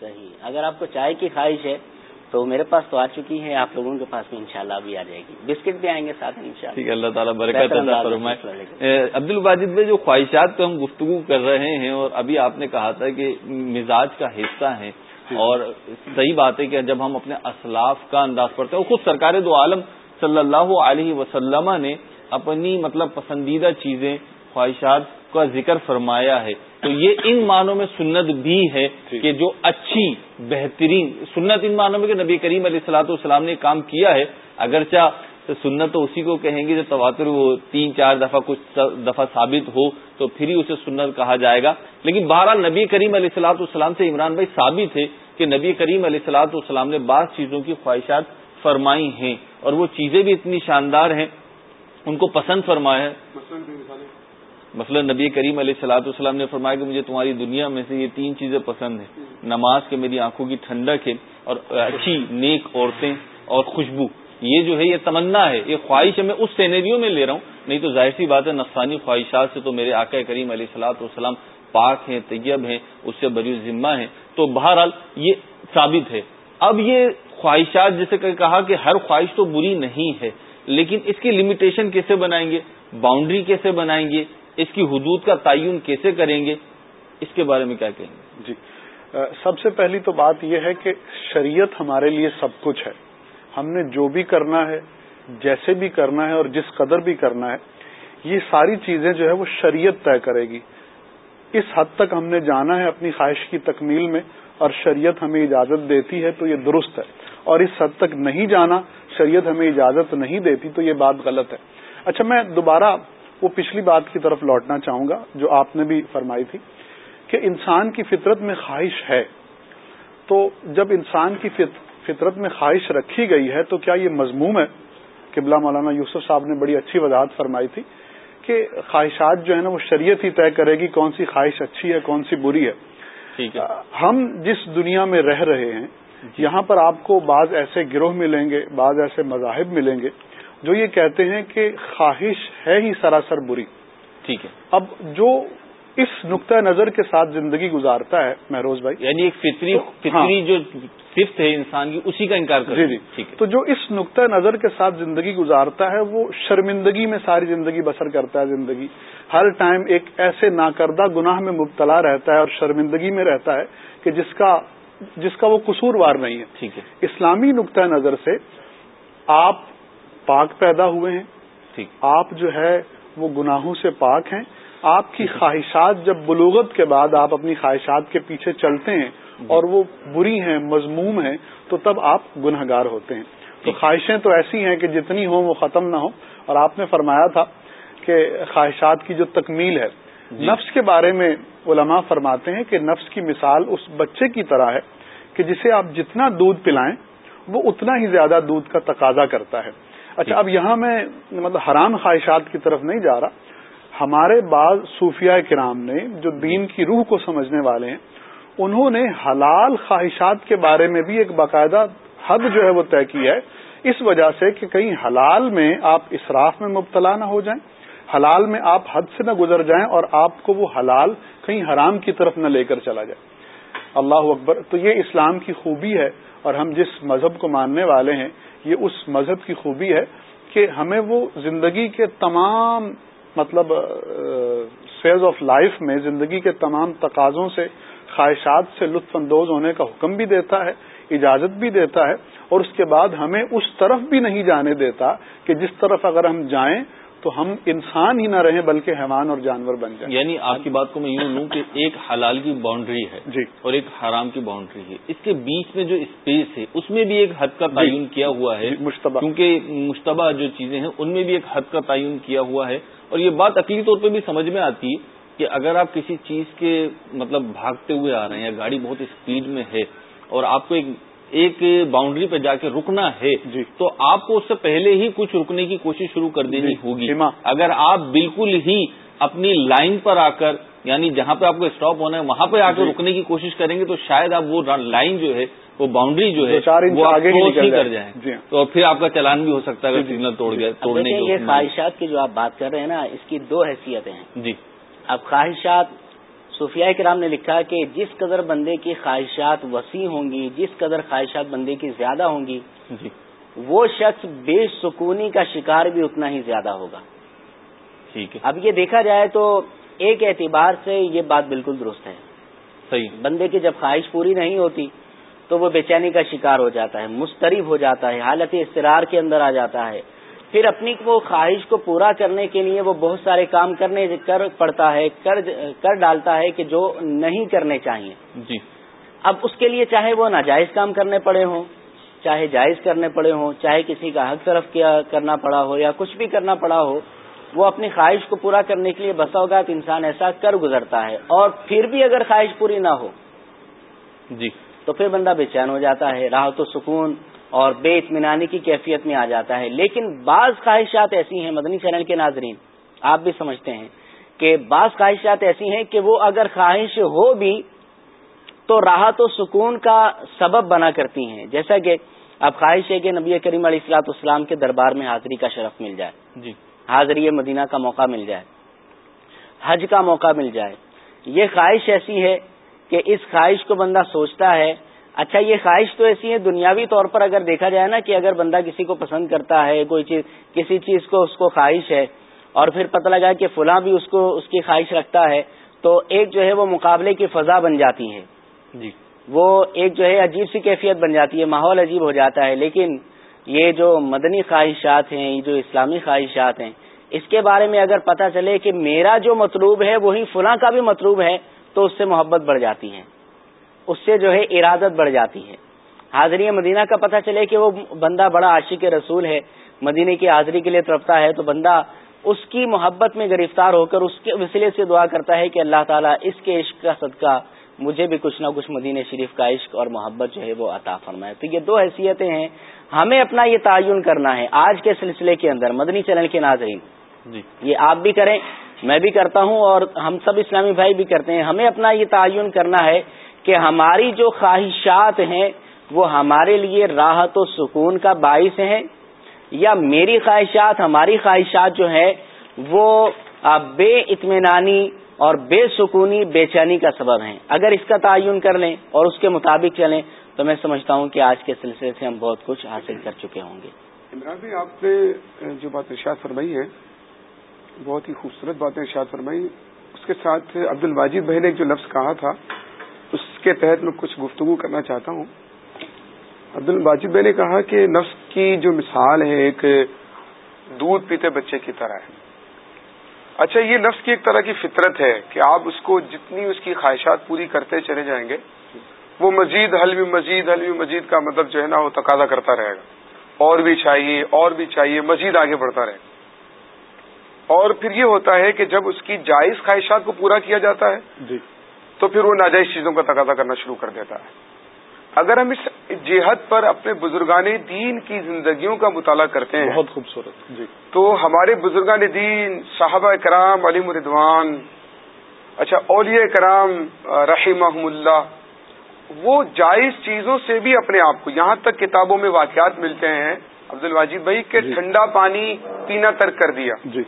صحیح۔ اگر آپ کو چائے کی خواہش ہے تو میرے پاس تو آ چکی ہے آپ لوگوں کے پاس بھی انشاءاللہ ابھی آ جائے گی۔ بسکٹ بھی آئیں گے ساتھ ان شاء ٹھیک ہے اللہ تعالیٰ برکت عطا میں فرمائے۔ عبد الواجد بھائی جو خواہشات پہ ہم گفتگو کر رہے ہیں اور ابھی آپ نے کہا تھا کہ مزاج کا حصہ ہیں اور صحیح بات ہے کہ جب ہم اپنے اسلاف کا انداز پڑھتے ہیں اور خود سرکار دو عالم صلی اللہ علیہ وسلم نے اپنی مطلب پسندیدہ چیزیں خواہشات کا ذکر فرمایا ہے۔ تو یہ ان معنوں میں سنت بھی ہے کہ جو اچھی بہترین سنت ان معنوں میں کہ نبی کریم علیہ السلاۃ والسلام نے کام کیا ہے اگرچہ سنت تو اسی کو کہیں گے جو تواتر وہ تین چار دفعہ کچھ دفعہ ثابت ہو تو پھر ہی اسے سنت کہا جائے گا۔ لیکن بہرحال نبی کریم علیہ السلاۃ والسلام سے عمران بھائی ثابت ہے کہ نبی کریم علیہ السلاۃ والسلام نے بعض چیزوں کی خواہشات فرمائی ہیں اور وہ چیزیں بھی اتنی شاندار ہیں ان کو پسند فرمایا ہے۔ مثلا نبی کریم علیہ السلاۃ والسلام نے فرمایا کہ مجھے تمہاری دنیا میں سے یہ تین چیزیں پسند ہیں۔ نماز کے میری آنکھوں کی ٹھنڈک ہے اور اچھی نیک عورتیں اور خوشبو۔ یہ جو ہے یہ تمنا ہے، یہ خواہش ہے، میں اس سینیریوں میں لے رہا ہوں۔ نہیں تو ظاہر سی بات ہے، نفسانی خواہشات سے تو میرے آقا کریم علیہ السلاۃ والسلام پاک ہیں، طیب ہیں، اس سے بری ذمہ ہیں۔ تو بہرحال یہ ثابت ہے۔ اب یہ خواہشات، جیسے کہ کہا کہ ہر خواہش تو بری نہیں ہے، لیکن اس کی لمیٹیشن کیسے بنائیں گے؟ باؤنڈری کیسے بنائیں گے؟ اس کی حدود کا تعین کیسے کریں گے؟ اس کے بارے میں کیا کہیں گے؟ جی سب سے پہلی تو بات یہ ہے کہ شریعت ہمارے لیے سب کچھ ہے۔ ہم نے جو بھی کرنا ہے، جیسے بھی کرنا ہے اور جس قدر بھی کرنا ہے، یہ ساری چیزیں جو ہے وہ شریعت طے کرے گی۔ اس حد تک ہم نے جانا ہے اپنی خواہش کی تکمیل میں اور شریعت ہمیں اجازت دیتی ہے تو یہ درست ہے۔ اور اس حد تک نہیں جانا، شریعت ہمیں اجازت نہیں دیتی تو یہ بات غلط ہے۔ اچھا میں دوبارہ وہ پچھلی بات کی طرف لوٹنا چاہوں گا جو آپ نے بھی فرمائی تھی کہ انسان کی فطرت میں خواہش ہے۔ تو جب انسان کی فطرت میں خواہش رکھی گئی ہے تو کیا یہ مضموم ہے؟ قبلہ مولانا یوسف صاحب نے بڑی اچھی وضاحت فرمائی تھی کہ خواہشات جو ہے نا وہ شریعت ہی طے کرے گی کون سی خواہش اچھی ہے کون سی بری ہے۔ ہم جس دنیا میں رہ رہے ہیں یہاں پر آپ کو بعض ایسے گروہ ملیں گے بعض ایسے مذاہب ملیں گے۔ جو یہ کہتے ہیں کہ خواہش ہے ہی سراسر بری۔ ٹھیک ہے۔ اب جو اس نقطۂ نظر کے ساتھ زندگی گزارتا ہے مہروز بھائی۔ یعنی ایک فطری فطری جو صفت ہے انسان کی اسی کا انکار کر جی جی۔ تو جو اس نقطۂ نظر کے ساتھ زندگی گزارتا ہے وہ شرمندگی میں ساری زندگی بسر کرتا ہے زندگی۔ ہر ٹائم ایک ایسے ناکردہ گناہ میں مبتلا رہتا ہے اور شرمندگی میں رہتا ہے کہ جس کا جس کا وہ قصوروار نہیں ہے۔ ٹھیک ہے۔ اسلامی نقطۂ نظر سے آپ پاک پیدا ہوئے ہیں۔ آپ جو ہے وہ گناہوں سے پاک ہیں۔ آپ کی خواہشات جب بلوغت کے بعد آپ اپنی خواہشات کے پیچھے چلتے ہیں اور وہ بری ہیں مضموم ہیں تو تب آپ گناہ گار ہوتے ہیں۔ تو خواہشیں تو ایسی ہیں کہ جتنی ہوں وہ ختم نہ ہوں۔ اور آپ نے فرمایا تھا کہ خواہشات کی جو تکمیل ہے۔ نفس کے بارے میں علماء فرماتے ہیں کہ نفس کی مثال اس بچے کی طرح ہے کہ جسے آپ جتنا دودھ پلائیں وہ اتنا ہی زیادہ دودھ کا تقاضا کرتا ہے۔ اچھا اب یہاں میں مطلب حرام خواہشات کی طرف نہیں جا رہا۔ ہمارے بعض صوفیہ کرام نے جو دین کی روح کو سمجھنے والے ہیں انہوں نے حلال خواہشات کے بارے میں بھی ایک باقاعدہ حد جو ہے وہ طے کی ہے۔ اس وجہ سے کہ کہیں حلال میں آپ اسراف میں مبتلا نہ ہو جائیں حلال میں آپ حد سے نہ گزر جائیں اور آپ کو وہ حلال کہیں حرام کی طرف نہ لے کر چلا جائے۔ اللہ اکبر تو یہ اسلام کی خوبی ہے۔ اور ہم جس مذہب کو ماننے والے ہیں، یہ اس مذہب کی خوبی ہے کہ ہمیں وہ زندگی کے تمام مطلب فیز آف لائف میں، زندگی کے تمام تقاضوں سے، خواہشات سے لطف اندوز ہونے کا حکم بھی دیتا ہے، اجازت بھی دیتا ہے، اور اس کے بعد ہمیں اس طرف بھی نہیں جانے دیتا کہ جس طرف اگر ہم جائیں تو ہم انسان ہی نہ رہیں بلکہ حیوان اور جانور بن جائیں۔ یعنی آپ کی بات کو میں یوں لوں کہ ایک حلال کی باؤنڈری ہے جی۔ اور ایک حرام کی باؤنڈری ہے۔ اس کے بیچ میں جو اسپیس ہے اس میں بھی ایک حد کا جی۔ تعین کیا ہوا ہے۔ جی، مشتبہ۔ کیونکہ مشتبہ جو چیزیں ہیں ان میں بھی ایک حد کا تعین کیا ہوا ہے۔ اور یہ بات عقلی طور پہ بھی سمجھ میں آتی ہے کہ اگر آپ کسی چیز کے مطلب بھاگتے ہوئے آ رہے ہیں یا گاڑی بہت اسپیڈ میں ہے اور آپ کو ایک ایک باؤنڈری پہ جا کے رکنا ہے جی۔ تو آپ کو اس سے پہلے ہی کچھ رکنے کی کوشش شروع کر دینی جی۔ ہوگی۔ اگر آپ بالکل ہی اپنی لائن پر آ کر یعنی جہاں پہ آپ کو اسٹاپ ہونا ہے وہاں پہ آ کر جی۔ رکنے کی کوشش کریں گے تو شاید آپ وہ لائن جو ہے وہ باؤنڈری جو ہے وہ آگے نہیں کر جائیں۔ جی۔ تو پھر آپ کا چلان بھی ہو سکتا ہے اگر سگنل توڑ گیا توڑنے یہ خواہشات کی جو آپ بات کر رہے ہیں نا اس کی دو حیثیتیں ہیں۔ جی۔ اب خواہشات صوفیاء کرام نے لکھا کہ جس قدر بندے کی خواہشات وسیع ہوں گی جس قدر خواہشات بندے کی زیادہ ہوں گی جی۔ وہ شخص بے سکونی کا شکار بھی اتنا ہی زیادہ ہوگا۔ ٹھیک ہے۔ اب یہ دیکھا جائے تو ایک اعتبار سے یہ بات بالکل درست ہے۔ صحیح بندے کی جب خواہش پوری نہیں ہوتی تو وہ بے چینی کا شکار ہو جاتا ہے مسترب ہو جاتا ہے حالت استرار کے اندر آ جاتا ہے۔ پھر اپنی وہ خواہش کو پورا کرنے کے لیے وہ بہت سارے کام کرنے کر پڑتا ہے کر کر ڈالتا ہے کہ جو نہیں کرنے چاہیے۔ جی۔ اب اس کے لیے چاہے وہ ناجائز کام کرنے پڑے ہوں چاہے جائز کرنے پڑے ہوں چاہے کسی کا حق طرف کیا کرنا پڑا ہو یا کچھ بھی کرنا پڑا ہو وہ اپنی خواہش کو پورا کرنے کے لیے بسا ہوگا تو انسان ایسا کر گزرتا ہے۔ اور پھر بھی اگر خواہش پوری نہ ہو جی۔ تو پھر بندہ بے چین ہو جاتا ہے راہ تو سکون اور بے اطمینانی کی کیفیت میں آ جاتا ہے۔ لیکن بعض خواہشات ایسی ہیں مدنی چینل کے ناظرین آپ بھی سمجھتے ہیں کہ بعض خواہشات ایسی ہیں کہ وہ اگر خواہش ہو بھی تو راحت و سکون کا سبب بنا کرتی ہیں۔ جیسا کہ اب خواہش ہے کہ نبی کریم علیہ السلاط اسلام کے دربار میں حاضری کا شرف مل جائے۔ جی۔ حاضری مدینہ کا موقع مل جائے۔ حج کا موقع مل جائے۔ یہ خواہش ایسی ہے کہ اس خواہش کو بندہ سوچتا ہے اچھا یہ خواہش تو ایسی ہے دنیاوی طور پر اگر دیکھا جائے نا کہ اگر بندہ کسی کو پسند کرتا ہے کوئی چیز کسی چیز کو اس کو خواہش ہے اور پھر پتہ لگا کہ فلاں بھی اس کو اس کی خواہش رکھتا ہے تو ایک جو ہے وہ مقابلے کی فضا بن جاتی ہے جی۔ وہ ایک جو ہے عجیب سی کیفیت بن جاتی ہے ماحول عجیب ہو جاتا ہے۔ لیکن یہ جو مدنی خواہشات ہیں یہ جو اسلامی خواہشات ہیں اس کے بارے میں اگر پتہ چلے کہ میرا جو مطلوب ہے وہی فلاں کا بھی مطلوب ہے تو اس سے محبت بڑھ جاتی ہے۔ اس سے جو ہے ارادت بڑھ جاتی ہے۔ حاضری مدینہ کا پتہ چلے کہ وہ بندہ بڑا عاشق رسول ہے مدینے کی حاضری کے لیے تڑپتا ہے تو بندہ اس کی محبت میں گرفتار ہو کر اس کے وسیلے سے دعا کرتا ہے کہ اللہ تعالیٰ اس کے عشق کا صدقہ مجھے بھی کچھ نہ کچھ مدینہ شریف کا عشق اور محبت جو ہے وہ عطا فرمائے۔ تو یہ دو حیثیتیں ہیں۔ ہمیں اپنا یہ تعین کرنا ہے آج کے سلسلے کے اندر مدنی چینل کے ناظرین۔ جی۔ یہ آپ بھی کریں میں بھی کرتا ہوں اور ہم سب اسلامی بھائی بھی کرتے ہیں۔ ہمیں اپنا یہ تعین کرنا ہے کہ ہماری جو خواہشات ہیں وہ ہمارے لیے راحت و سکون کا باعث ہیں، یا میری خواہشات، ہماری خواہشات جو ہے وہ بے اطمینانی اور بے سکونی، بے چینی کا سبب ہیں۔ اگر اس کا تعین کر لیں اور اس کے مطابق چلیں، تو میں سمجھتا ہوں کہ آج کے سلسلے سے ہم بہت کچھ حاصل کر چکے ہوں گے۔ عمران بھائی آپ نے جو بات ارشاد فرمائی ہے، بہت ہی خوبصورت باتیں ارشاد فرمائی۔ اس کے ساتھ عبد الواجد بھائی نے جو لفظ کہا تھا اس کے تحت میں کچھ گفتگو کرنا چاہتا ہوں۔ عبد الباجد بھائی نے کہا کہ نفس کی جو مثال ہے، ایک دودھ پیتے بچے کی طرح ہے۔ اچھا یہ نفس کی ایک طرح کی فطرت ہے کہ آپ اس کو جتنی اس کی خواہشات پوری کرتے چلے جائیں گے، وہ مزید حلوی مزید حلوی مزید کا مطلب جو ہے نا، وہ تقاضا کرتا رہے گا۔ اور بھی چاہیے، اور بھی چاہیے، مزید آگے بڑھتا رہے گا۔ اور پھر یہ ہوتا ہے کہ جب اس کی جائز خواہشات کو پورا کیا جاتا ہے جی۔ تو پھر وہ ناجائز چیزوں کا تقاضا کرنا شروع کر دیتا ہے۔ اگر ہم اس جہت پر اپنے بزرگان دین کی زندگیوں کا مطالعہ کرتے ہیں بہت خوبصورت جی۔ تو ہمارے بزرگان دین صحابہ کرام علی مردوان اچھا اولیاء کرام رحیم اللہ وہ جائز چیزوں سے بھی اپنے آپ کو یہاں تک کتابوں میں واقعات ملتے ہیں۔ عبد الواجد بھائی کہ جی۔ ٹھنڈا پانی پینا ترک کر دیا۔ جی۔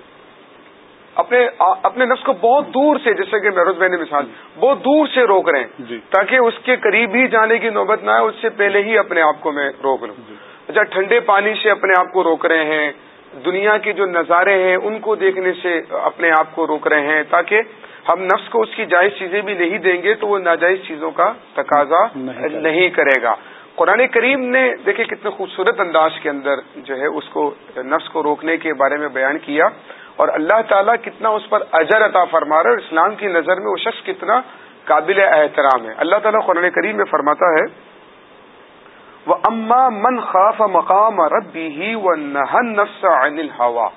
اپنے اپنے نفس کو بہت دور سے جیسے کہ مہروز بھائی نے مثال بہت دور سے روک رہے ہیں جی۔ تاکہ اس کے قریب ہی جانے کی نوبت نہ آئے اس سے پہلے ہی اپنے آپ کو میں روک لوں۔ جی۔ اچھا ٹھنڈے پانی سے اپنے آپ کو روک رہے ہیں دنیا کے جو نظارے ہیں ان کو دیکھنے سے اپنے آپ کو روک رہے ہیں تاکہ ہم نفس کو اس کی جائز چیزیں بھی نہیں دیں گے تو وہ ناجائز چیزوں کا تقاضا نہیں کرے گا۔ قرآن کریم نے دیکھیں کتنے خوبصورت انداز کے اندر جو ہے اس کو نفس کو روکنے کے بارے میں بیان کیا۔ اور اللہ تعالیٰ کتنا اس پر اجر عطا فرما رہا ہے اور اسلام کی نظر میں وہ شخص کتنا قابل احترام ہے۔ اللہ تعالیٰ قرآن کریم میں فرماتا ہے وہ اما من خاف مقام ربی ہی و نہن نفس عن الحوا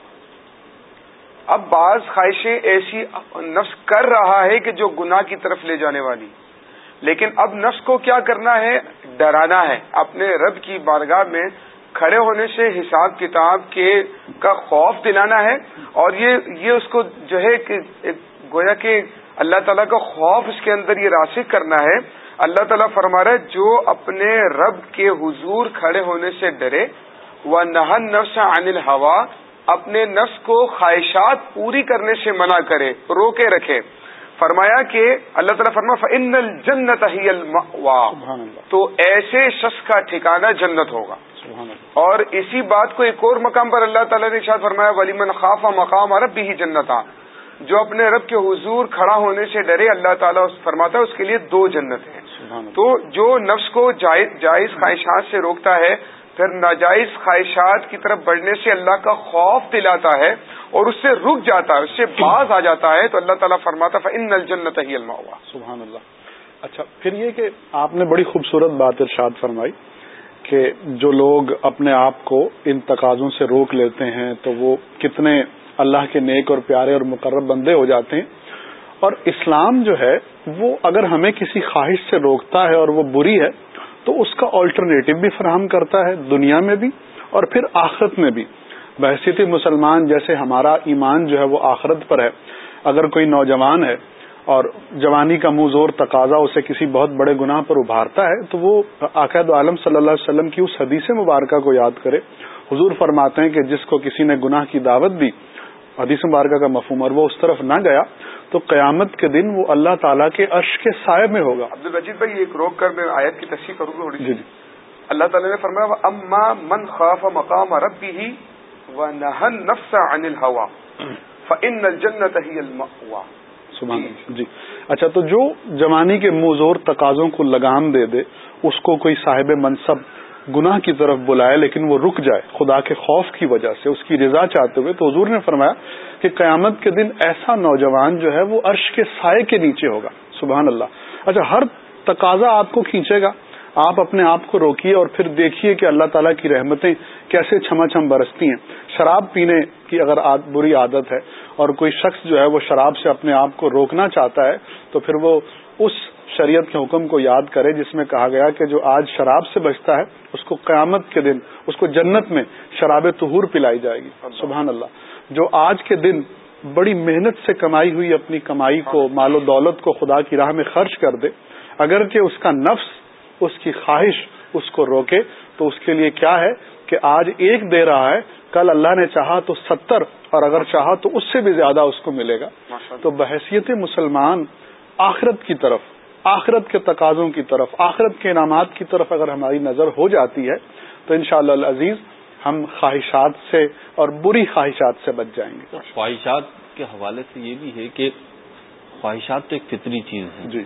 اب بعض خواہشیں ایسی نفس کر رہا ہے کہ جو گناہ کی طرف لے جانے والی۔ لیکن اب نفس کو کیا کرنا ہے؟ ڈرانا ہے۔ اپنے رب کی بارگاہ میں کھڑے ہونے سے حساب کتاب کے کا خوف دلانا ہے اور یہ یہ اس کو جو ہے کہ گویا کہ اللہ تعالیٰ کا خوف اس کے اندر یہ راسک کرنا ہے۔ اللہ تعالیٰ فرما رہا ہے جو اپنے رب کے حضور کھڑے ہونے سے ڈرے وہ نہن نفس عن الحوا اپنے نفس کو خواہشات پوری کرنے سے منع کرے روکے رکھے۔ فرمایا کہ اللہ تعالیٰ فرما فن الجنت ہی تو ایسے شخص کا ٹھکانہ جنت ہوگا۔ اور اسی بات کو ایک اور مقام پر اللہ تعالیٰ نے شاید فرمایا ولیمن خاف مقام عرب بھی جنت جو اپنے رب کے حضور کھڑا ہونے سے ڈرے اللہ تعالیٰ فرماتا ہے اس کے لیے دو جنت ہیں۔ تو جو نفس کو جائز خواہشات سے روکتا ہے پھر ناجائز خواہشات کی طرف بڑھنے سے اللہ کا خوف دلاتا ہے اور اس سے رک جاتا ہے اس سے باز آ جاتا ہے تو اللہ تعالیٰ فرماتا ان نل جنت ہی الما ہوا سبحان اللہ۔ اچھا پھر یہ کہ آپ نے بڑی خوبصورت بات ارشاد فرمائی۔ کہ جو لوگ اپنے آپ کو ان تقاضوں سے روک لیتے ہیں تو وہ کتنے اللہ کے نیک اور پیارے اور مقرر بندے ہو جاتے ہیں۔ اور اسلام جو ہے، وہ اگر ہمیں کسی خواہش سے روکتا ہے اور وہ بری ہے، تو اس کا آلٹرنیٹو بھی فراہم کرتا ہے، دنیا میں بھی اور پھر آخرت میں بھی۔ بحثیت مسلمان جیسے ہمارا ایمان جو ہے، وہ آخرت پر ہے۔ اگر کوئی نوجوان ہے اور جوانی کا منہ زور تقاضا اسے کسی بہت بڑے گناہ پر ابھارتا ہے تو وہ عقید عالم صلی اللہ علیہ وسلم کی اس حدیث مبارکہ کو یاد کرے۔ حضور فرماتے ہیں کہ جس کو کسی نے گناہ کی دعوت دی حدیث مبارکہ کا مفہوم اور وہ اس طرف نہ گیا تو قیامت کے دن وہ اللہ تعالیٰ کے عرش کے سائے میں ہوگا۔ عبد الرجید بھائی ایک روک کر میں آیت کی تشریح کروں گا جی جی۔ اللہ تعالیٰ نے فرمایا اما من خاف مقام ربی ہی و نہن نفس عن الحوا فان الجنت ہی سبحان جی۔ اچھا تو جو جوانی کے موزور تقاضوں کو لگام دے دے، اس کو کوئی صاحب منصب گناہ کی طرف بلائے، لیکن وہ رک جائے خدا کے خوف کی وجہ سے، اس کی رضا چاہتے ہوئے، تو حضور نے فرمایا کہ قیامت کے دن ایسا نوجوان جو ہے، وہ عرش کے سائے کے نیچے ہوگا۔ سبحان اللہ۔ اچھا ہر تقاضا آپ کو کھینچے گا۔ آپ اپنے آپ کو روکیے اور پھر دیکھیے کہ اللہ تعالیٰ کی رحمتیں کیسے چھما چھم برستی ہیں۔ شراب پینے کی اگر بری عادت ہے اور کوئی شخص جو ہے وہ شراب سے اپنے آپ کو روکنا چاہتا ہے تو پھر وہ اس شریعت کے حکم کو یاد کرے جس میں کہا گیا کہ جو آج شراب سے بچتا ہے اس کو قیامت کے دن اس کو جنت میں شراب طہور پلائی جائے گی۔ سبحان اللہ۔ جو آج کے دن بڑی محنت سے کمائی ہوئی اپنی کمائی کو، مال و دولت کو خدا کی راہ میں خرچ کر دے اگر کہ اس کا نفس اس کی خواہش اس کو روکے تو اس کے لیے کیا ہے کہ آج ایک دے رہا ہے کل اللہ نے چاہا تو ستر اور اگر چاہا تو اس سے بھی زیادہ اس کو ملے گا۔ تو بحثیت مسلمان آخرت کی طرف آخرت کے تقاضوں کی طرف آخرت کے انعامات کی طرف اگر ہماری نظر ہو جاتی ہے تو ان شاء اللہ عزیز ہم خواہشات سے اور بری خواہشات سے بچ جائیں گے۔ خواہشات کے حوالے سے یہ بھی ہے کہ خواہشات تو ایک فطری چیز ہے جی۔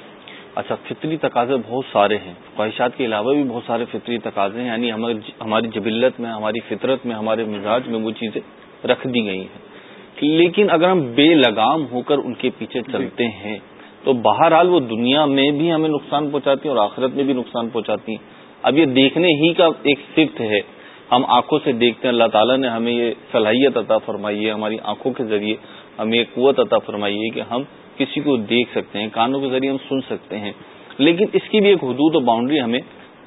اچھا فطری تقاضے بہت سارے ہیں۔ خواہشات کے علاوہ بھی بہت سارے فطری تقاضے ہیں یعنی ہماری جبلت میں ہماری فطرت میں ہمارے مزاج میں وہ چیزیں رکھ دی گئی ہیں۔ لیکن اگر ہم بے لگام ہو کر ان کے پیچھے چلتے ہیں تو بہرحال وہ دنیا میں بھی ہمیں نقصان پہنچاتی ہیں اور آخرت میں بھی نقصان پہنچاتی ہیں۔ اب یہ دیکھنے ہی کا ایک صفت ہے۔ ہم آنکھوں سے دیکھتے ہیں اللہ تعالیٰ نے ہمیں یہ صلاحیت عطا فرمائی ہے ہماری آنکھوں کے ذریعے۔ ہمیں قوت عطا فرمائی ہے کہ ہم کسی کو دیکھ سکتے ہیں، کانوں کے ذریعے ہم سن سکتے ہیں۔ لیکن اس کی بھی ایک حدود و باؤنڈری ہمیں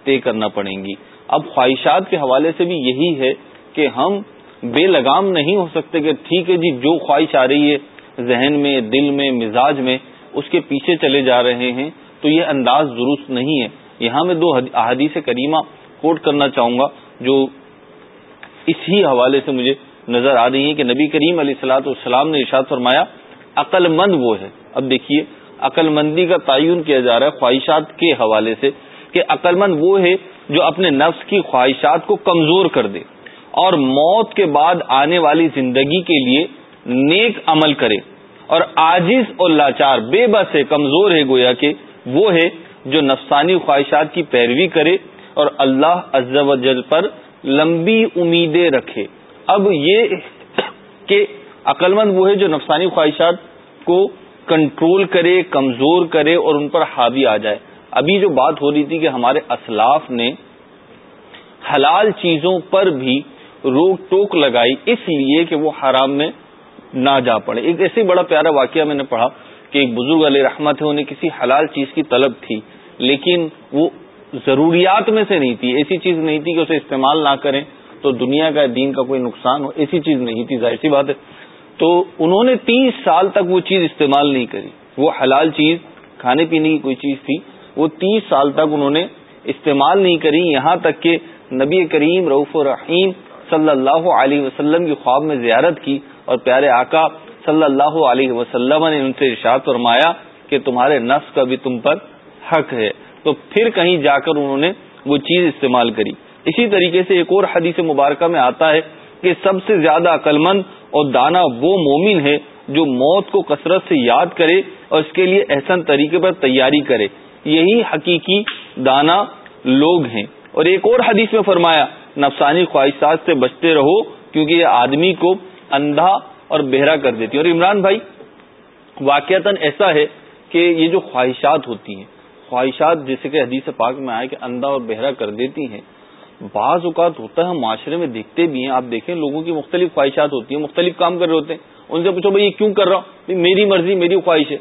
طے کرنا پڑیں گی۔ اب خواہشات کے حوالے سے بھی یہی ہے کہ ہم بے لگام نہیں ہو سکتے کہ ٹھیک ہے جی جو خواہش آ رہی ہے ذہن میں، دل میں، مزاج میں، اس کے پیچھے چلے جا رہے ہیں، تو یہ انداز درست نہیں ہے۔ یہاں میں دو احادیث کریمہ کوٹ کرنا چاہوں گا جو اسی حوالے سے مجھے نظر آ رہی ہیں کہ نبی کریم علیہ السلاۃ والسلام نے ارشاد فرمایا عقل مند وہ ہے۔ اب دیکھیے عقل مندی کا تعین کیا جا رہا ہے خواہشات کے حوالے سے کہ عقل مند وہ ہے جو اپنے نفس کی خواہشات کو کمزور کر دے اور موت کے بعد آنے والی زندگی کے لیے نیک عمل کرے۔ اور آجز اور لاچار، بے بس ہے، کمزور ہے گویا کہ وہ ہے جو نفسانی خواہشات کی پیروی کرے اور اللہ عز و جل پر لمبی امیدیں رکھے۔ اب یہ کہ عقل مند وہ ہے جو نفسانی خواہشات کو کنٹرول کرے، کمزور کرے اور ان پر حاوی آ جائے۔ ابھی جو بات ہو رہی تھی کہ ہمارے اسلاف نے حلال چیزوں پر بھی روک ٹوک لگائی، اس لیے کہ وہ حرام میں نہ جا پڑے۔ ایک ایسے بڑا پیارا واقعہ میں نے پڑھا کہ ایک بزرگ علیہ رحمت ہے، انہیں کسی حلال چیز کی طلب تھی، لیکن وہ ضروریات میں سے نہیں تھی، ایسی چیز نہیں تھی کہ اسے استعمال نہ کریں۔ تو دنیا کا دین کا کوئی نقصان ہو، ایسی چیز نہیں تھی، ظاہر سی بات ہے۔ تو انہوں نے تیس سال تک وہ چیز استعمال نہیں کری۔ وہ حلال چیز، کھانے پینے کی کوئی چیز تھی، وہ تیس سال تک انہوں نے استعمال نہیں کری۔ یہاں تک کہ نبی کریم رعف الرحیم صلی اللہ علیہ وسلم کی خواب میں زیارت کی اور پیارے آقا صلی اللہ علیہ وسلم نے ان سے ارشاد فرمایا کہ تمہارے نفس کا بھی تم پر حق ہے۔ تو پھر کہیں جا کر انہوں نے وہ چیز استعمال کری۔ اسی طریقے سے ایک اور حدیث مبارکہ میں آتا ہے کہ سب سے زیادہ عقلمند اور دانا وہ مومن ہے جو موت کو کثرت سے یاد کرے اور اس کے لیے احسن طریقے پر تیاری کرے۔ یہی حقیقی دانا لوگ ہیں۔ اور ایک اور حدیث میں فرمایا، نفسانی خواہشات سے بچتے رہو کیونکہ یہ آدمی کو اندھا اور بہرا کر دیتی اور عمران بھائی، واقعتا ایسا ہے کہ یہ جو خواہشات ہوتی ہیں، خواہشات جیسے کہ حدیث پاک میں آئے کہ اندھا اور بہرا کر دیتی ہیں بعض اوقات ہوتا ہے، ہم معاشرے میں دیکھتے بھی ہیں۔ آپ دیکھیں، لوگوں کی مختلف خواہشات ہوتی ہیں، مختلف کام کر رہے ہوتے ہیں۔ ان سے پوچھو، بھائی، یہ کیوں کر رہا ہوں میری مرضی، میری خواہش ہے۔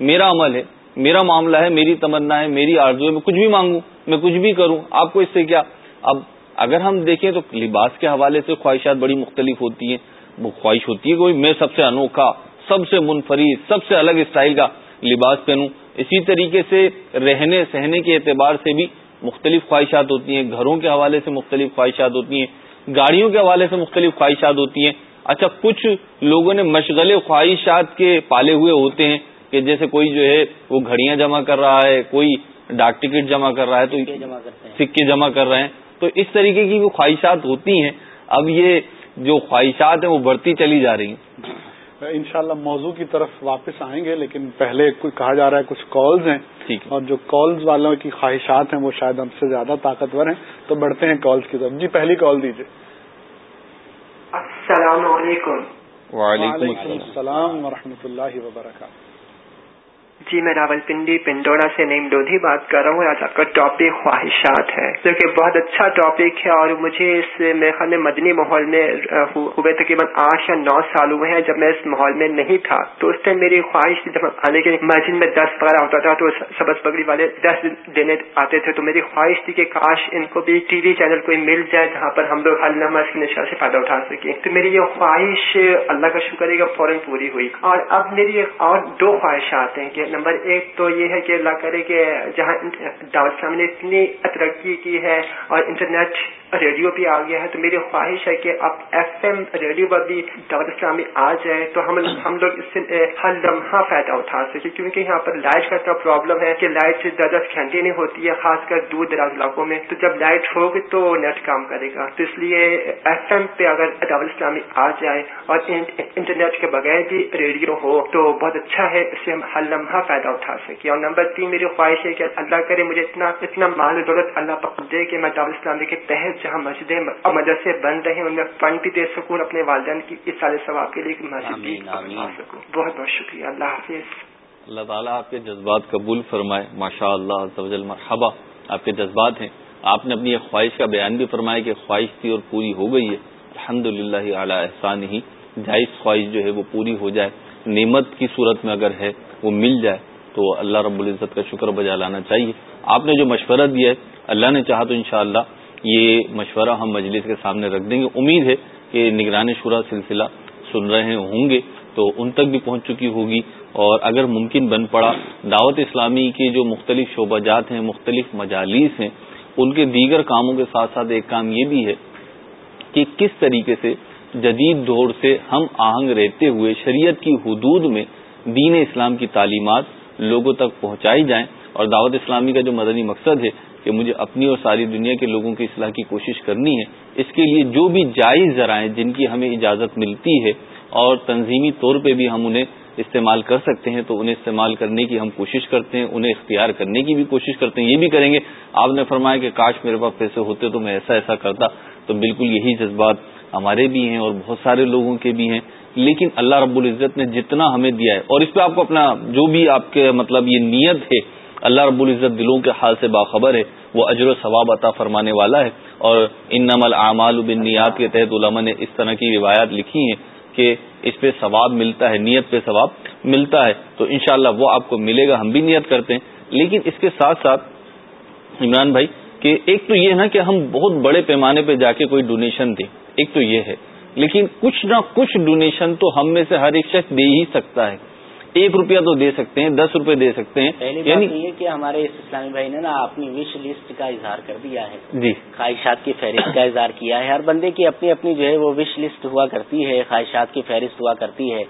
میرا عمل ہے، میرا معاملہ ہے، میری تمنا ہے، میری آرزو ہے، میں کچھ بھی مانگوں، میں کچھ بھی کروں، آپ کو اس سے کیا؟ اب اگر ہم دیکھیں تو لباس کے حوالے سے خواہشات بڑی مختلف ہوتی ہیں۔ وہ خواہش ہوتی ہے کہ میں سب سے انوکھا، سب سے منفرد، سب سے الگ اسٹائل کا لباس پہنوں۔ اسی طریقے سے رہنے، سہنے کے اعتبار سے بھی مختلف خواہشات ہوتی ہیں گھروں کے حوالے سے مختلف خواہشات ہوتی ہیں گاڑیوں کے حوالے سے مختلف خواہشات ہوتی ہیں۔ اچھا کچھ لوگوں نے مشغلے خواہشات کے پالے ہوئے ہوتے ہیں کہ جیسے کوئی جو ہے وہ گھڑیاں جمع کر رہا ہے کوئی ڈاک ٹکٹ جمع کر رہا ہے تو سکے جمع کر رہے ہیں۔ تو اس طریقے کی خواہشات ہوتی ہیں۔ اب یہ جو خواہشات ہیں وہ بڑھتی چلی جا رہی ہیں۔ انشاءاللہ موضوع کی طرف واپس آئیں گے لیکن پہلے کہا جا رہا ہے کچھ کالز ہیں۔ اور جو کالز والوں کی خواہشات ہیں وہ شاید ہم سے زیادہ طاقتور ہیں۔ تو بڑھتے ہیں کالز کی طرف۔ جی پہلی کال دیجیے السلام علیکم۔ وعلیکم السلام ورحمۃ اللہ وبرکاتہ۔ جی میں راول پنڈی پنڈوڑا سے نیم لودھی بات کر رہا ہوں آج آپ کا ٹاپک خواہشات ہے، جو کہ بہت اچھا ٹاپک ہے اور مجھے اس میرے خیال میں مدنی ماحول میں ہوئے تقریباً آٹھ یا نو سال ہوئے ہیں جب میں اس ماحول میں نہیں تھا۔ تو اس ٹائم میری خواہش تھی، جب آنے کے مسجد میں دس وغیرہ ہوتا تھا، تو سبز پگڑی والے دس دینے آتے تھے۔ تو میری خواہش تھی کہ کاش ان کو بھی ٹی وی چینل کوئی مل جائے جہاں پر ہم لوگ ہر نمبر کی نشا سے فائدہ اٹھا سکیں۔ تو میری یہ خواہش اللہ کا شکر ہے کہ فوراً پوری ہوئی۔ اور اب میری اور دو خواہشات ہیں کہ نمبر ایک تو یہ ہے کہ اللہ کرے کہ جہاں دعوت اسلام نے اتنی ترقی کی ہے اور انٹرنیٹ ریڈیو بھی آ گیا ہے تو میری خواہش ہے کہ اب ایف ایم ریڈیو پر بھی دعوت اسلامی آ جائے تو ہم ہم لوگ اس سے ہر لمحہ فائدہ اٹھا سکے کیونکہ یہاں پر لائٹ کا اتنا پرابلم ہے کہ لائٹ سے زیادہ گھنٹے نہیں ہوتی ہے، خاص کر دور دراز علاقوں میں۔ تو جب لائٹ ہوگی تو نیٹ کام کرے گا۔ تو اس لیے ایف ایم پہ اگر دعوت اسلامی آ جائے اور انٹرنیٹ کے بغیر بھی ریڈیو ہو تو بہت اچھا ہے، اس سے ہم ہر لمحہ فائدہ اٹھا سکے اور نمبر تین، میری خواہش ہے کہ اللہ کرے، مجھے اتنا اتنا مال دولت اللہ دے کہ میں دعوت اسلامی کے تحت جہاں مسجدیں اور مدرسے بن رہے ہیں ان میں فنڈ بھی دے سکوں اپنے والدین کی اس سال ثواب کے لیے مسجد بھی سکوں۔ بہت بہت شکریہ اللہ حافظ۔ اللہ تعالیٰ آپ کے جذبات قبول فرمائے۔ ماشاء اللہ مرحبا آپ کے جذبات ہیں۔ آپ نے اپنی ایک خواہش کا بیان بھی فرمایا کہ خواہش تھی اور پوری ہو گئی ہے۔ الحمد للہ اعلیٰ احسان ہی جائز خواہش جو ہے وہ پوری ہو جائے۔ نعمت کی صورت میں اگر ہے وہ مل جائے۔ تو اللہ رب العزت کا شکر بجا لانا چاہیے۔ آپ نے جو مشورہ دیا ہے اللہ نے چاہا تو انشاءاللہ یہ مشورہ ہم مجلس کے سامنے رکھ دیں گے۔ امید ہے کہ نگرانی شورا سلسلہ سن رہے ہوں گے تو ان تک بھی پہنچ چکی ہوگی۔ اور اگر ممکن بن پڑا، دعوت اسلامی کے جو مختلف شعبہ جات ہیں، مختلف مجالس ہیں، ان کے دیگر کاموں کے ساتھ ساتھ ایک کام یہ بھی ہے کہ کس طریقے سے جدید دور سے ہم آہنگ رہتے ہوئے شریعت کی حدود میں دین اسلام کی تعلیمات لوگوں تک پہنچائی جائیں۔ اور دعوت اسلامی کا جو مدنی مقصد ہے کہ مجھے اپنی اور ساری دنیا کے لوگوں کی اصلاح کی کوشش کرنی ہے۔ اس کے لیے جو بھی جائز ذرائع جن کی ہمیں اجازت ملتی ہے اور تنظیمی طور پہ بھی ہم انہیں استعمال کر سکتے ہیں، تو انہیں استعمال کرنے کی ہم کوشش کرتے ہیں، انہیں اختیار کرنے کی بھی کوشش کرتے ہیں۔ یہ بھی کریں گے۔ آپ نے فرمایا کہ کاش میرے پاس پیسے ہوتے تو میں ایسا ایسا کرتا۔ تو بالکل یہی جذبات ہمارے بھی ہیں اور بہت سارے لوگوں کے بھی ہیں۔ لیکن اللہ رب العزت نے جتنا ہمیں دیا ہے، اور اس پہ آپ کو اپنا جو بھی آپ کے مطلب یہ نیت ہے اللہ رب العزت دلوں کے حال سے باخبر ہے، وہ اجر و ثواب عطا فرمانے والا ہے۔ اور ان نمل اعمال نیات کے تحت علماء نے اس طرح کی روایات لکھی ہیں کہ اس پہ ثواب ملتا ہے، نیت پہ ثواب ملتا ہے۔ تو انشاءاللہ وہ آپ کو ملے گا، ہم بھی نیت کرتے ہیں۔ لیکن اس کے ساتھ ساتھ عمران بھائی، کہ ایک تو یہ نا کہ ہم بہت بڑے پیمانے پہ جا کے کوئی ڈونیشن دیں، ایک تو یہ ہے۔ لیکن کچھ نہ کچھ ڈونیشن تو ہم میں سے ہر ایک شخص دے ہی سکتا ہے۔ ایک روپیہ تو دے سکتے ہیں دس روپے دے سکتے ہیں۔ یعنی یہ کہ ہمارے اس اسلامی بھائی نے نا اپنی وش لسٹ کا اظہار کر دیا ہے۔ جی۔ خواہشات کی فہرست کا اظہار کیا ہے۔ ہر بندے کی اپنی اپنی جو ہے وہ وش لسٹ ہوا کرتی ہے خواہشات کی فہرست ہوا کرتی ہے۔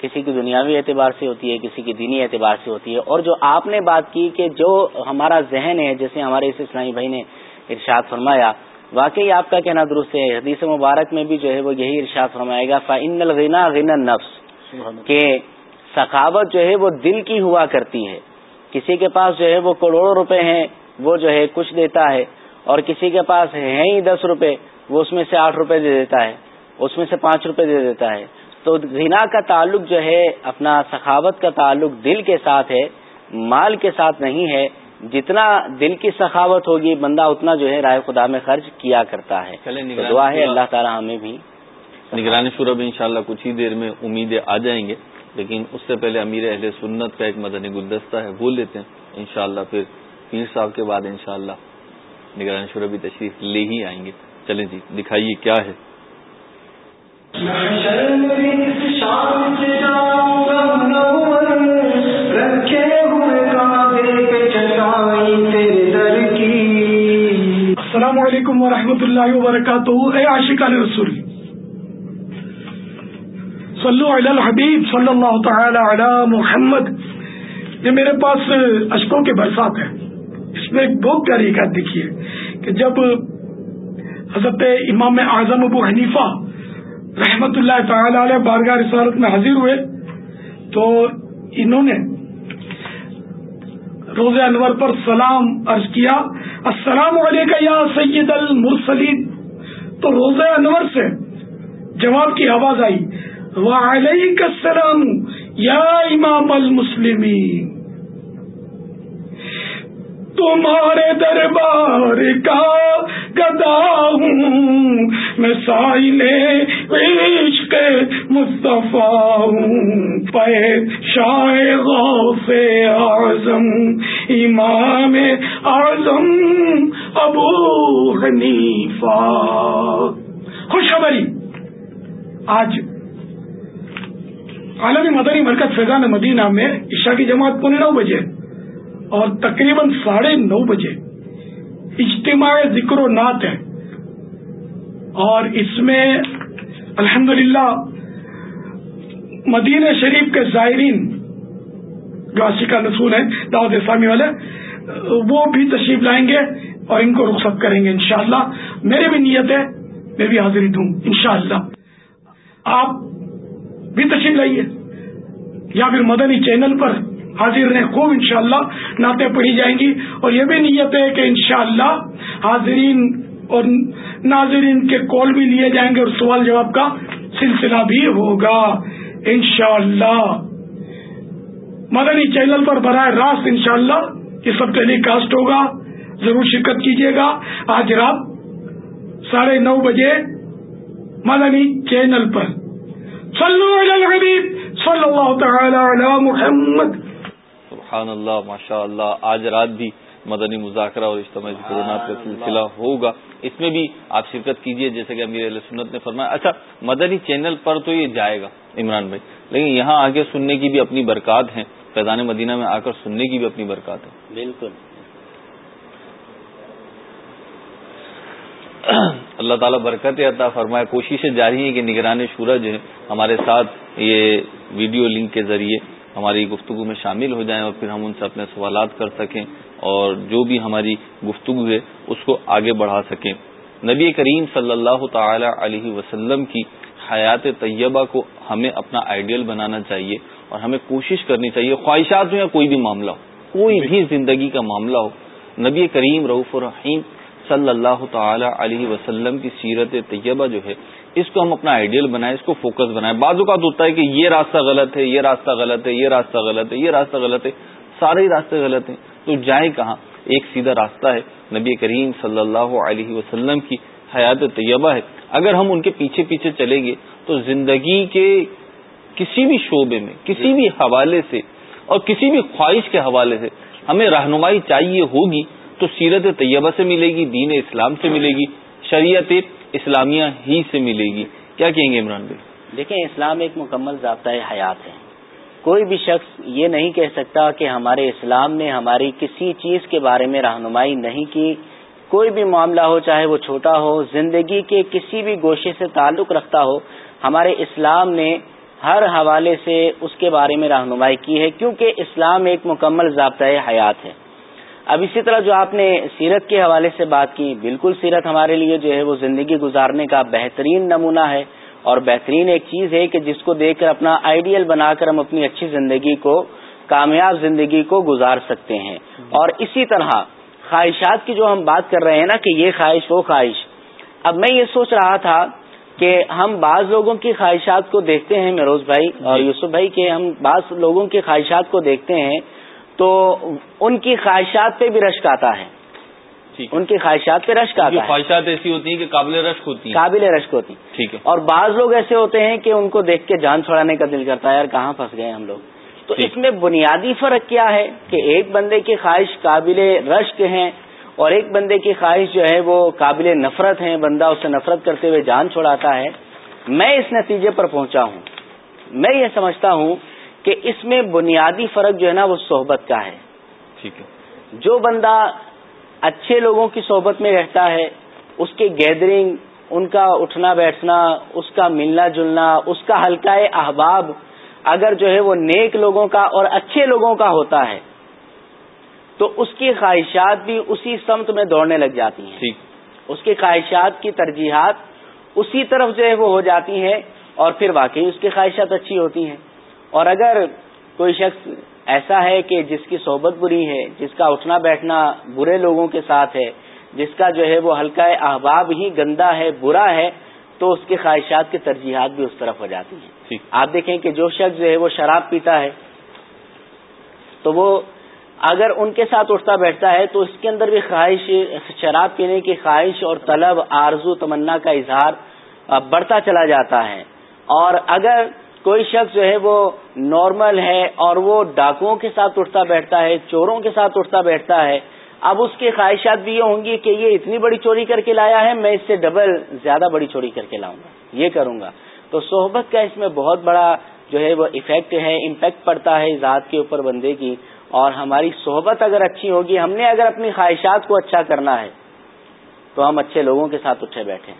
کسی کی دنیاوی اعتبار سے ہوتی ہے کسی کی دینی اعتبار سے ہوتی ہے۔ اور جو آپ نے بات کی کہ جو ہمارا ذہن ہے جیسے ہمارے اس اسلامی بھائی نے ارشاد فرمایا واقعی آپ کا کہنا درست ہے۔ حدیث مبارک میں بھی جو ہے وہ یہی ارشاد فرمائے گا فعن الغنا غن نفس کہ سخاوت جو ہے وہ دل کی ہوا کرتی ہے۔ کسی کے پاس جو ہے وہ کروڑوں روپے ہیں وہ جو ہے کچھ دیتا ہے۔ اور کسی کے پاس ہے ہی دس روپے وہ اس میں سے آٹھ روپے دے دیتا ہے۔ اس میں سے پانچ روپے دے دیتا ہے۔ تو غنا کا تعلق جو ہے اپنا سخاوت کا تعلق دل کے ساتھ ہے مال کے ساتھ نہیں ہے۔ جتنا دل کی سخاوت ہوگی بندہ اتنا جو ہے رائے خدا میں خرچ کیا کرتا ہے۔ دعا ہے اللہ تعالیٰ ہمیں بھی۔ نگران شورب ان شاء اللہ کچھ ہی دیر میں امیدیں آ جائیں گے۔ لیکن اس سے پہلے امیر اہل سنت کا ایک مدنی گلدستہ ہے بول لیتے ہیں۔ انشاءاللہ پھر پیر صاحب کے بعد انشاءاللہ نگران شوربی تشریف لے ہی آئیں گے۔ چلیں جی دکھائیے کیا ہے۔ السلام علیکم ورحمۃ اللہ وبرکاتہ۔ اے عاشقان رسول صلو علی الحبیب صلی اللہ تعالی علی محمد۔ یہ میرے پاس اشکوں کے برسات ہے اس میں ایک بہت پیاری حکایت دیکھی ہے کہ جب حضرت امام اعظم ابو حنیفہ رحمت اللہ تعالی علیہ بارگاہ رسالت میں حاضر ہوئے تو انہوں نے روز انور پر سلام عرض کیا، السلام علیکم یا سید المرسلین۔ تو روز انور سے جواب کی آواز آئی۔ وعلیک السلام، یا امام المسلمین، تمہارے دربار کا گدا ہوں، میں سائل عشق مصطفیٰ ہوں، پہ شاہ غوث اعظم، امام اعظم ابو حنیفہ۔ خوشخبری، آج عالمی مدنی مرکز فیضان مدینہ میں عشاء کی جماعت پونے نو بجے اور تقریباً ساڑھے نو بجے اجتماع ذکر و نعت ہے۔ اور اس میں الحمدللہ مدینہ شریف کے زائرین جو عاشقہ نسول ہیں دعوت اسلامی والے، وہ بھی تشریف لائیں گے اور ان کو رخصت کریں گے انشاءاللہ۔ میرے بھی نیت ہے، میں بھی حاضری دوں انشاءاللہ۔ آپ بھی تشریف لائیے یا پھر مدنی چینل پر حاضر رہیں۔ خوب انشاءاللہ شاء نعتیں پڑھی جائیں گی۔ اور یہ بھی نیت ہے کہ انشاءاللہ حاضرین اور ناظرین کے کال بھی لیے جائیں گے اور سوال جواب کا سلسلہ بھی ہوگا۔ انشاءاللہ مدنی چینل پر براہ راست انشاءاللہ یہ سب ٹیلی کاسٹ ہوگا۔ ضرور شرکت کیجیے گا۔ آج رات ساڑھے نو بجے مدنی چینل پر۔ صلو علی الحبیب صلی اللہ تعالی علی محمد. سبحان اللہ ماشاء اللہ آج رات بھی مدنی مذاکرہ اور اجتماعی ذکرنات کا سلسلہ ہوگا۔ اس میں بھی آپ شرکت کیجیے جیسے کہ امیر علیہ سنت نے فرمایا۔ اچھا مدنی چینل پر تو یہ جائے گا عمران بھائی لیکن یہاں آگے سننے کی بھی اپنی برکات ہیں۔ فیضان مدینہ میں آ کر سننے کی بھی اپنی برکات ہے بالکل۔ اللہ تعالیٰ برکت عطا فرمائے۔ کوششیں جاری ہیں کہ نگران شورج ہیں ہمارے ساتھ یہ ویڈیو لنک کے ذریعے ہماری گفتگو میں شامل ہو جائیں اور پھر ہم ان سے اپنے سوالات کر سکیں اور جو بھی ہماری گفتگو ہے اس کو آگے بڑھا سکیں۔ نبی کریم صلی اللہ تعالی علیہ وسلم کی حیات طیبہ کو ہمیں اپنا آئیڈیل بنانا چاہیے اور ہمیں کوشش کرنی چاہیے خواہشات میں یا کوئی بھی معاملہ ہو کوئی بھی زندگی کا معاملہ ہو نبی کریم رعف الرحیم صلی اللہ تعالی علیہ وسلم کی سیرت طیبہ جو ہے، اس کو ہم اپنا آئیڈیل بنائیں، اس کو فوکس بنائیں۔ بعض اوقات ہوتا ہے کہ یہ راستہ غلط ہے، یہ راستہ غلط ہے، یہ راستہ غلط ہے، یہ راستہ غلط ہے، سارے ہی راستے غلط ہیں۔ تو جائیں کہاں؟ ایک سیدھا راستہ ہے۔ نبی کریم صلی اللہ علیہ وسلم کی حیات طیبہ ہے۔ اگر ہم ان کے پیچھے پیچھے چلیں گے، تو زندگی کے کسی بھی شعبے میں، کسی بھی حوالے سے اور کسی بھی خواہش کے حوالے سے ہمیں رہنمائی چاہیے ہوگی۔ تو سیرت طیبہ سے ملے گی، دین اسلام سے ملے گی، شریعت اسلامیہ ہی سے ملے گی۔ کیا کہیں گے عمران بھائی؟ دیکھیں، اسلام ایک مکمل ضابطۂ حیات ہے۔ کوئی بھی شخص یہ نہیں کہہ سکتا کہ ہمارے اسلام نے ہماری کسی چیز کے بارے میں رہنمائی نہیں کی۔ کوئی بھی معاملہ ہو، چاہے وہ چھوٹا ہو، زندگی کے کسی بھی گوشے سے تعلق رکھتا ہو، ہمارے اسلام نے ہر حوالے سے اس کے بارے میں رہنمائی کی ہے۔ کیونکہ اسلام ایک مکمل ضابطۂ حیات ہے۔ اب اسی طرح جو آپ نے سیرت کے حوالے سے بات کی بالکل سیرت ہمارے لیے جو ہے وہ زندگی گزارنے کا بہترین نمونہ ہے اور بہترین ایک چیز ہے کہ جس کو دیکھ کر اپنا آئیڈیل بنا کر ہم اپنی اچھی زندگی کو کامیاب زندگی کو گزار سکتے ہیں۔ اور اسی طرح خواہشات کی جو ہم بات کر رہے ہیں نا کہ یہ خواہش وہ خواہش۔ اب میں یہ سوچ رہا تھا کہ ہم بعض لوگوں کی خواہشات کو دیکھتے ہیں مروز بھائی اور جی۔ یوسف بھائی کہ ہم بعض لوگوں کی خواہشات کو دیکھتے ہیں۔ تو ان کی خواہشات پہ بھی رشک آتا ہے۔ ان کی خواہشات پہ رشک آتا ہے۔ خواہشات ایسی ہوتی ہیں کہ قابل رشک ہوتی ہیں۔ قابل رشک ہوتی ٹھیک ہے۔ اور بعض لوگ ایسے ہوتے ہیں کہ ان کو دیکھ کے جان چھوڑانے کا دل کرتا ہے یار کہاں پھنس گئے ہم لوگ؟ تو اس میں بنیادی فرق کیا ہے کہ ایک بندے کی خواہش قابل رشک ہیں اور ایک بندے کی خواہش جو ہے وہ قابل نفرت ہے۔ بندہ اسے نفرت کرتے ہوئے جان چھوڑاتا ہے۔ میں اس نتیجے پر پہنچا ہوں۔ میں یہ سمجھتا ہوں کہ اس میں بنیادی فرق جو ہے نا وہ صحبت کا ہے۔ ٹھیک ہے۔ جو بندہ اچھے لوگوں کی صحبت میں رہتا ہے اس کے گیدرنگ ان کا اٹھنا بیٹھنا اس کا ملنا جلنا اس کا ہلکا احباب اگر جو ہے وہ نیک لوگوں کا اور اچھے لوگوں کا ہوتا ہے تو اس کی خواہشات بھی اسی سمت میں دوڑنے لگ جاتی ہیں۔ اس کی خواہشات کی ترجیحات اسی طرف جو ہے وہ ہو جاتی ہیں اور پھر واقعی اس کی خواہشات اچھی ہوتی ہیں۔ اور اگر کوئی شخص ایسا ہے کہ جس کی صحبت بری ہے جس کا اٹھنا بیٹھنا برے لوگوں کے ساتھ ہے جس کا جو ہے وہ ہلکا احباب ہی گندا ہے برا ہے تو اس کی خواہشات کی ترجیحات بھی اس طرف ہو جاتی ہیں۔ آپ دیکھیں کہ جو شخص جو ہے وہ شراب پیتا ہے تو وہ اگر ان کے ساتھ اٹھتا بیٹھتا ہے تو اس کے اندر بھی خواہش شراب پینے کی خواہش اور طلب آرزو تمنا کا اظہار بڑھتا چلا جاتا ہے۔ اور اگر کوئی شخص جو ہے وہ نارمل ہے اور وہ ڈاکوؤں کے ساتھ اٹھتا بیٹھتا ہے چوروں کے ساتھ اٹھتا بیٹھتا ہے، اب اس کی خواہشات بھی یہ ہوں گی کہ یہ اتنی بڑی چوری کر کے لایا ہے، میں اس سے ڈبل زیادہ بڑی چوری کر کے لاؤں گا۔ یہ کروں گا۔ تو صحبت کا اس میں بہت بڑا جو ہے وہ افیکٹ ہے امپیکٹ پڑتا ہے ذات کے اوپر بندے کی۔ اور ہماری صحبت اگر اچھی ہوگی، ہم نے اگر اپنی خواہشات کو اچھا کرنا ہے، تو ہم اچھے لوگوں کے ساتھ اٹھے بیٹھے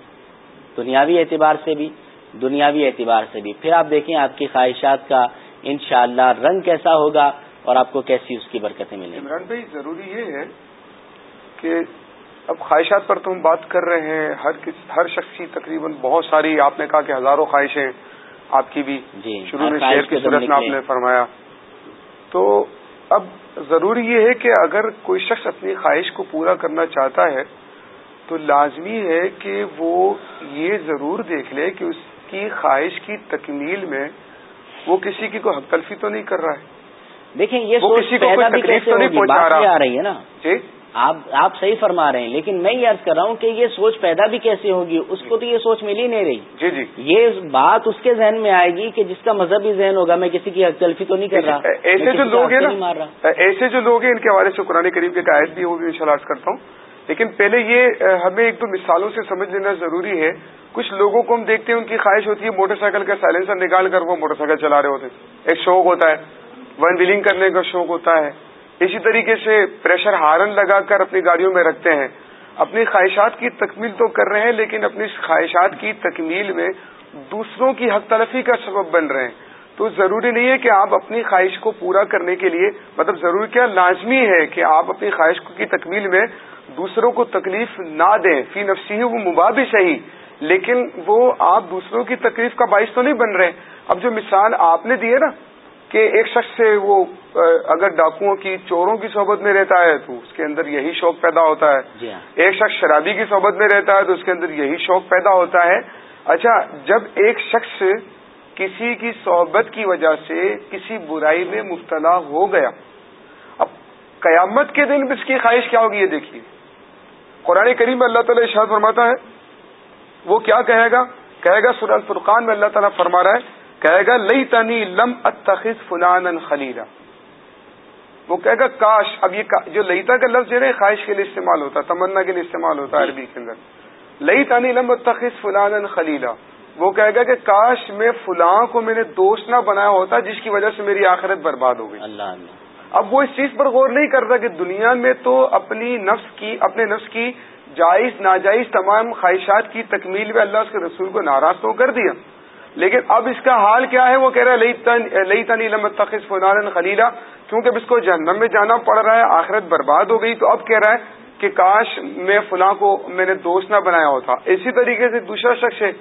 دنیاوی اعتبار سے بھی۔ دنیاوی اعتبار سے بھی۔ پھر آپ دیکھیں آپ کی خواہشات کا انشاءاللہ رنگ کیسا ہوگا اور آپ کو کیسی اس کی برکتیں ملیں عمران بھائی ضروری یہ ہے کہ اب خواہشات پر تو ہم بات کر رہے ہیں ہر ہر شخص کی تقریباً بہت ساری آپ نے کہا کہ ہزاروں خواہشیں آپ کی بھی جی شروع میں شہر کی صورت میں آپ نے فرمایا۔ تو اب ضروری یہ ہے کہ اگر کوئی شخص اپنی خواہش کو پورا کرنا چاہتا ہے تو لازمی ہے کہ وہ یہ ضرور دیکھ لے کہ اس کی خواہش کی تکمیل میں وہ کسی کی کوئی حق تلفی تو نہیں کر رہا ہے؟ دیکھیں یہ کسی کو کوئی تکلیف تو نہیں پہنچا رہا۔ آ رہی ہے نا۔ جی؟ آپ آپ صحیح فرما رہے ہیں لیکن میں یہ عرض کر رہا ہوں کہ یہ سوچ پیدا بھی کیسے ہوگی؟ اس کو تو یہ سوچ مل ہی نہیں رہی۔ جی جی۔ یہ بات اس کے ذہن میں آئے گی کہ جس کا مذہبی ذہن ہوگا میں کسی کی تلفی تو نہیں کر رہا۔ ایسے جو لوگ ہیں نا ایسے جو لوگ ہیں ان کے حوالے سے قرآن قریب کے قائد بھی وہ بھی ان کرتا ہوں۔ لیکن پہلے یہ ہمیں ایک دو مثالوں سے سمجھ لینا ضروری ہے۔ کچھ لوگوں کو ہم دیکھتے ہیں ان کی خواہش ہوتی ہے موٹر سائیکل کا سائلنسر نکال کر وہ موٹر سائیکل چلا رہے ہوتے ہیں۔ ایک شوق ہوتا ہے۔ ون ویلنگ کرنے کا شوق ہوتا ہے۔ اسی طریقے سے پریشر ہارن لگا کر اپنی گاڑیوں میں رکھتے ہیں۔ اپنی خواہشات کی تکمیل تو کر رہے ہیں، لیکن اپنی خواہشات کی تکمیل میں دوسروں کی حق تلفی کا سبب بن رہے ہیں۔ تو ضروری نہیں ہے کہ آپ اپنی خواہش کو پورا کرنے کے لیے مطلب ضروری کیا لازمی ہے کہ آپ اپنی خواہش کی تکمیل میں دوسروں کو تکلیف نہ دیں۔ فی نفسی وہ مباح بھی صحیح، لیکن وہ آپ دوسروں کی تکلیف کا باعث تو نہیں بن رہے۔ اب جو مثال آپ نے دی ہے نا کہ ایک شخص سے وہ اگر ڈاکوؤں کی چوروں کی صحبت میں رہتا ہے تو اس کے اندر یہی شوق پیدا ہوتا ہے۔ جی ہاں۔ ایک شخص شرابی کی صحبت میں رہتا ہے تو اس کے اندر یہی شوق پیدا ہوتا ہے۔ اچھا جب ایک شخص کسی کی صحبت کی وجہ سے کسی برائی میں مبتلا ہو گیا اب قیامت کے دن اس کی خواہش کیا ہوگی یہ دیکھیے۔ قرآن کریم میں اللہ تعالیٰ اشاد فرماتا ہے وہ کیا کہے گا؟ کہے گا سورہ الفرقان میں اللہ تعالیٰ فرما رہا ہے کہے گا لئی تنی لم اتخذ فلان خلیلا. وہ کہے گا کاش اب یہ جو لئیتا کا لفظ ہے خواہش کے لیے استعمال ہوتا ہے تمنا کے لیے استعمال ہوتا ہے عربی کے اندر۔ لئی تانی لم اتخذ فلان خلیلا۔ وہ کہے گا کہ کاش میں فلاں کو میں نے دوست نہ بنایا ہوتا جس کی وجہ سے میری آخرت برباد ہو گئی۔ اللہ۔ اب وہ اس چیز پر غور نہیں کرتا کہ دنیا میں تو اپنی نفس کی اپنے نفس کی جائز ناجائز تمام خواہشات کی تکمیل میں اللہ اس کے رسول کو ناراض تو کر دیا۔ لیکن اب اس کا حال کیا ہے؟ وہ کہہ رہا ہے، لئی تن علم تخص فنان خلیلہ کیونکہ اب اس کو جہنم میں جانا پڑ رہا ہے، آخرت برباد ہو گئی۔ تو اب کہہ رہا ہے کہ کاش میں فلاں کو، میں نے دوست نہ بنایا ہوتا۔ اسی طریقے سے دوسرا شخص ہے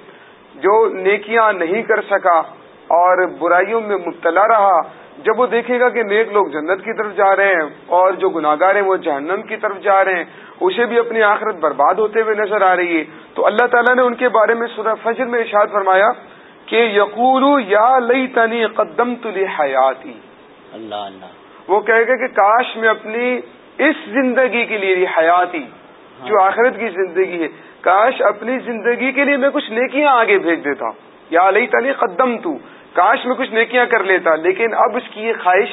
جو نیکیاں نہیں کر سکا اور برائیوں میں مبتلا رہا۔ جب وہ دیکھے گا کہ نیک لوگ جنت کی طرف جا رہے ہیں اور جو گناگار ہیں وہ جہنم کی طرف جا رہے ہیں، اسے بھی اپنی آخرت برباد ہوتے ہوئے نظر آ رہی ہے۔ تو اللہ تعالیٰ نے ان کے بارے میں سورہ فجر میں ارشاد فرمایا کہ یقول یا لئی تنی قدم تلی حیاتی اللہ اللہ۔ وہ کہے گا کہ کاش میں اپنی اس زندگی کے لیے حیاتی جو ہاں۔ آخرت کی زندگی ہے کاش اپنی زندگی کے لیے میں کچھ نیکیاں آگے بھیج دیتا۔ یا علی تعلی قدم تو کاش میں کچھ نیکیاں کر لیتا لیکن اب اس کی یہ خواہش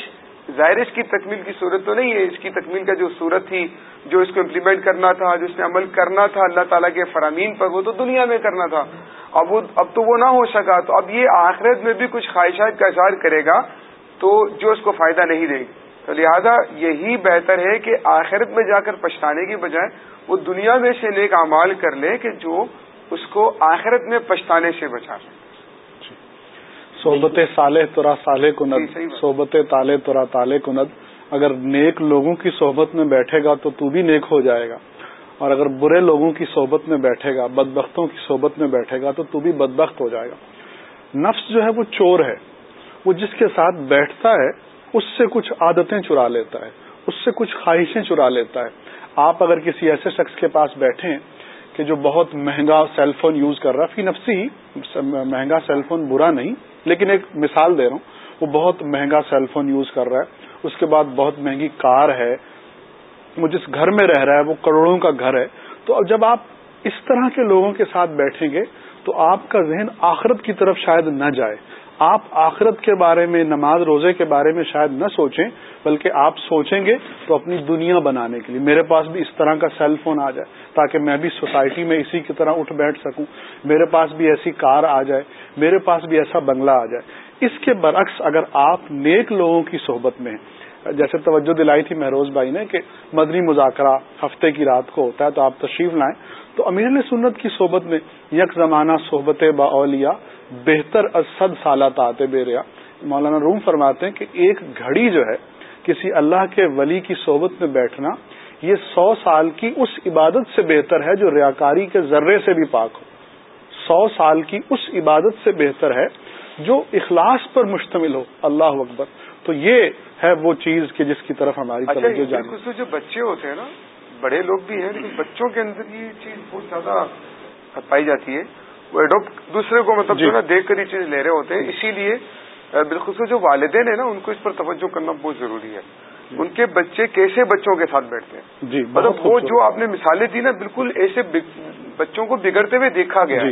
ظاہر اس کی تکمیل کی صورت تو نہیں ہے، اس کی تکمیل کا جو صورت تھی، جو اس کو امپلیمنٹ کرنا تھا، جو اس نے عمل کرنا تھا، اللہ تعالیٰ کے فرامین پر، وہ تو دنیا میں کرنا تھا۔ اب وہ اب تو وہ نہ ہو سکا۔ تو اب یہ آخرت میں بھی کچھ خواہشات کا اظہار کرے گا تو جو اس کو فائدہ نہیں دے گی۔ تو لہذا یہی بہتر ہے کہ آخرت میں جا کر پچھتانے کی بجائے وہ دنیا میں سے نیک اعمال کر لے کہ جو اس کو آخرت میں پچھتانے سے بچا سکے۔ صحبت صالح ترا صالح کند صحبت تالے ترا تالے کند۔ اگر نیک لوگوں کی صحبت میں بیٹھے گا تو تو بھی نیک ہو جائے گا۔ اور اگر برے لوگوں کی صحبت میں بیٹھے گا بدبختوں کی صحبت میں بیٹھے گا تو تو بھی بدبخت ہو جائے گا۔ نفس جو ہے وہ چور ہے۔ وہ جس کے ساتھ بیٹھتا ہے اس سے کچھ عادتیں چرا لیتا ہے۔ اس سے کچھ خواہشیں چرا لیتا ہے۔ آپ اگر کسی ایسے شخص کے پاس بیٹھیں کہ جو بہت مہنگا سیل فون یوز کر رہا فی نفسی ہی مہنگا سیل فون برا نہیں، لیکن ایک مثال دے رہا ہوں، وہ بہت مہنگا سیل فون یوز کر رہا ہے، اس کے بعد بہت مہنگی کار ہے، وہ جس گھر میں رہ رہا ہے، وہ کروڑوں کا گھر ہے۔ تو اب جب آپ اس طرح کے لوگوں کے ساتھ بیٹھیں گے، تو آپ کا ذہن آخرت کی طرف شاید نہ جائے۔ آپ آخرت کے بارے میں، نماز، روزے کے بارے میں شاید نہ سوچیں، بلکہ آپ سوچیں گے تو اپنی دنیا بنانے کے لیے۔ میرے پاس بھی اس طرح کا سیل فون آ جائے تاکہ میں بھی سوسائٹی میں اسی کی طرح اٹھ بیٹھ سکوں۔ میرے پاس بھی ایسی کار آ جائے، میرے پاس بھی ایسا بنگلہ آ جائے۔ اس کے برعکس اگر آپ نیک لوگوں کی صحبت میں جیسے توجہ دلائی تھی مہروز بھائی نے کہ مدنی مذاکرہ ہفتے کی رات کو ہوتا ہے تو آپ تشریف لائیں۔ تو امیر سنت کی صحبت میں یک زمانہ صحبت با اولیا بہتر اسد سالات آتے بے ریا۔ مولانا روم فرماتے ہیں کہ ایک گھڑی جو ہے کسی اللہ کے ولی کی صحبت میں بیٹھنا یہ سو سال کی اس عبادت سے بہتر ہے جو ریاکاری کے ذرے سے بھی پاک ہو۔ سو سال کی اس عبادت سے بہتر ہے جو اخلاص پر مشتمل ہو۔ اللہ اکبر۔ تو یہ ہے وہ چیز کہ جس کی طرف ہماری اچھا جو بچے ہوتے ہیں نا بڑے لوگ بھی ہیں لیکن بچوں کے اندر یہ چیز بہت زیادہ پائی جاتی ہے۔ وہ اڈوپٹ دوسرے کو مطلب جو نا جی۔ دیکھ کر یہ چیز لے رہے ہوتے ہیں۔ اسی لیے بالخصوص جو والدین ہیں نا ان کو اس پر توجہ کرنا بہت ضروری ہے۔ جی۔ ان کے بچے کیسے بچوں کے ساتھ بیٹھتے ہیں؟ جی مطلب وہ جو آپ نے مثالیں دی نا بالکل ایسے بچوں کو بگڑتے ہوئے دیکھا گیا جی۔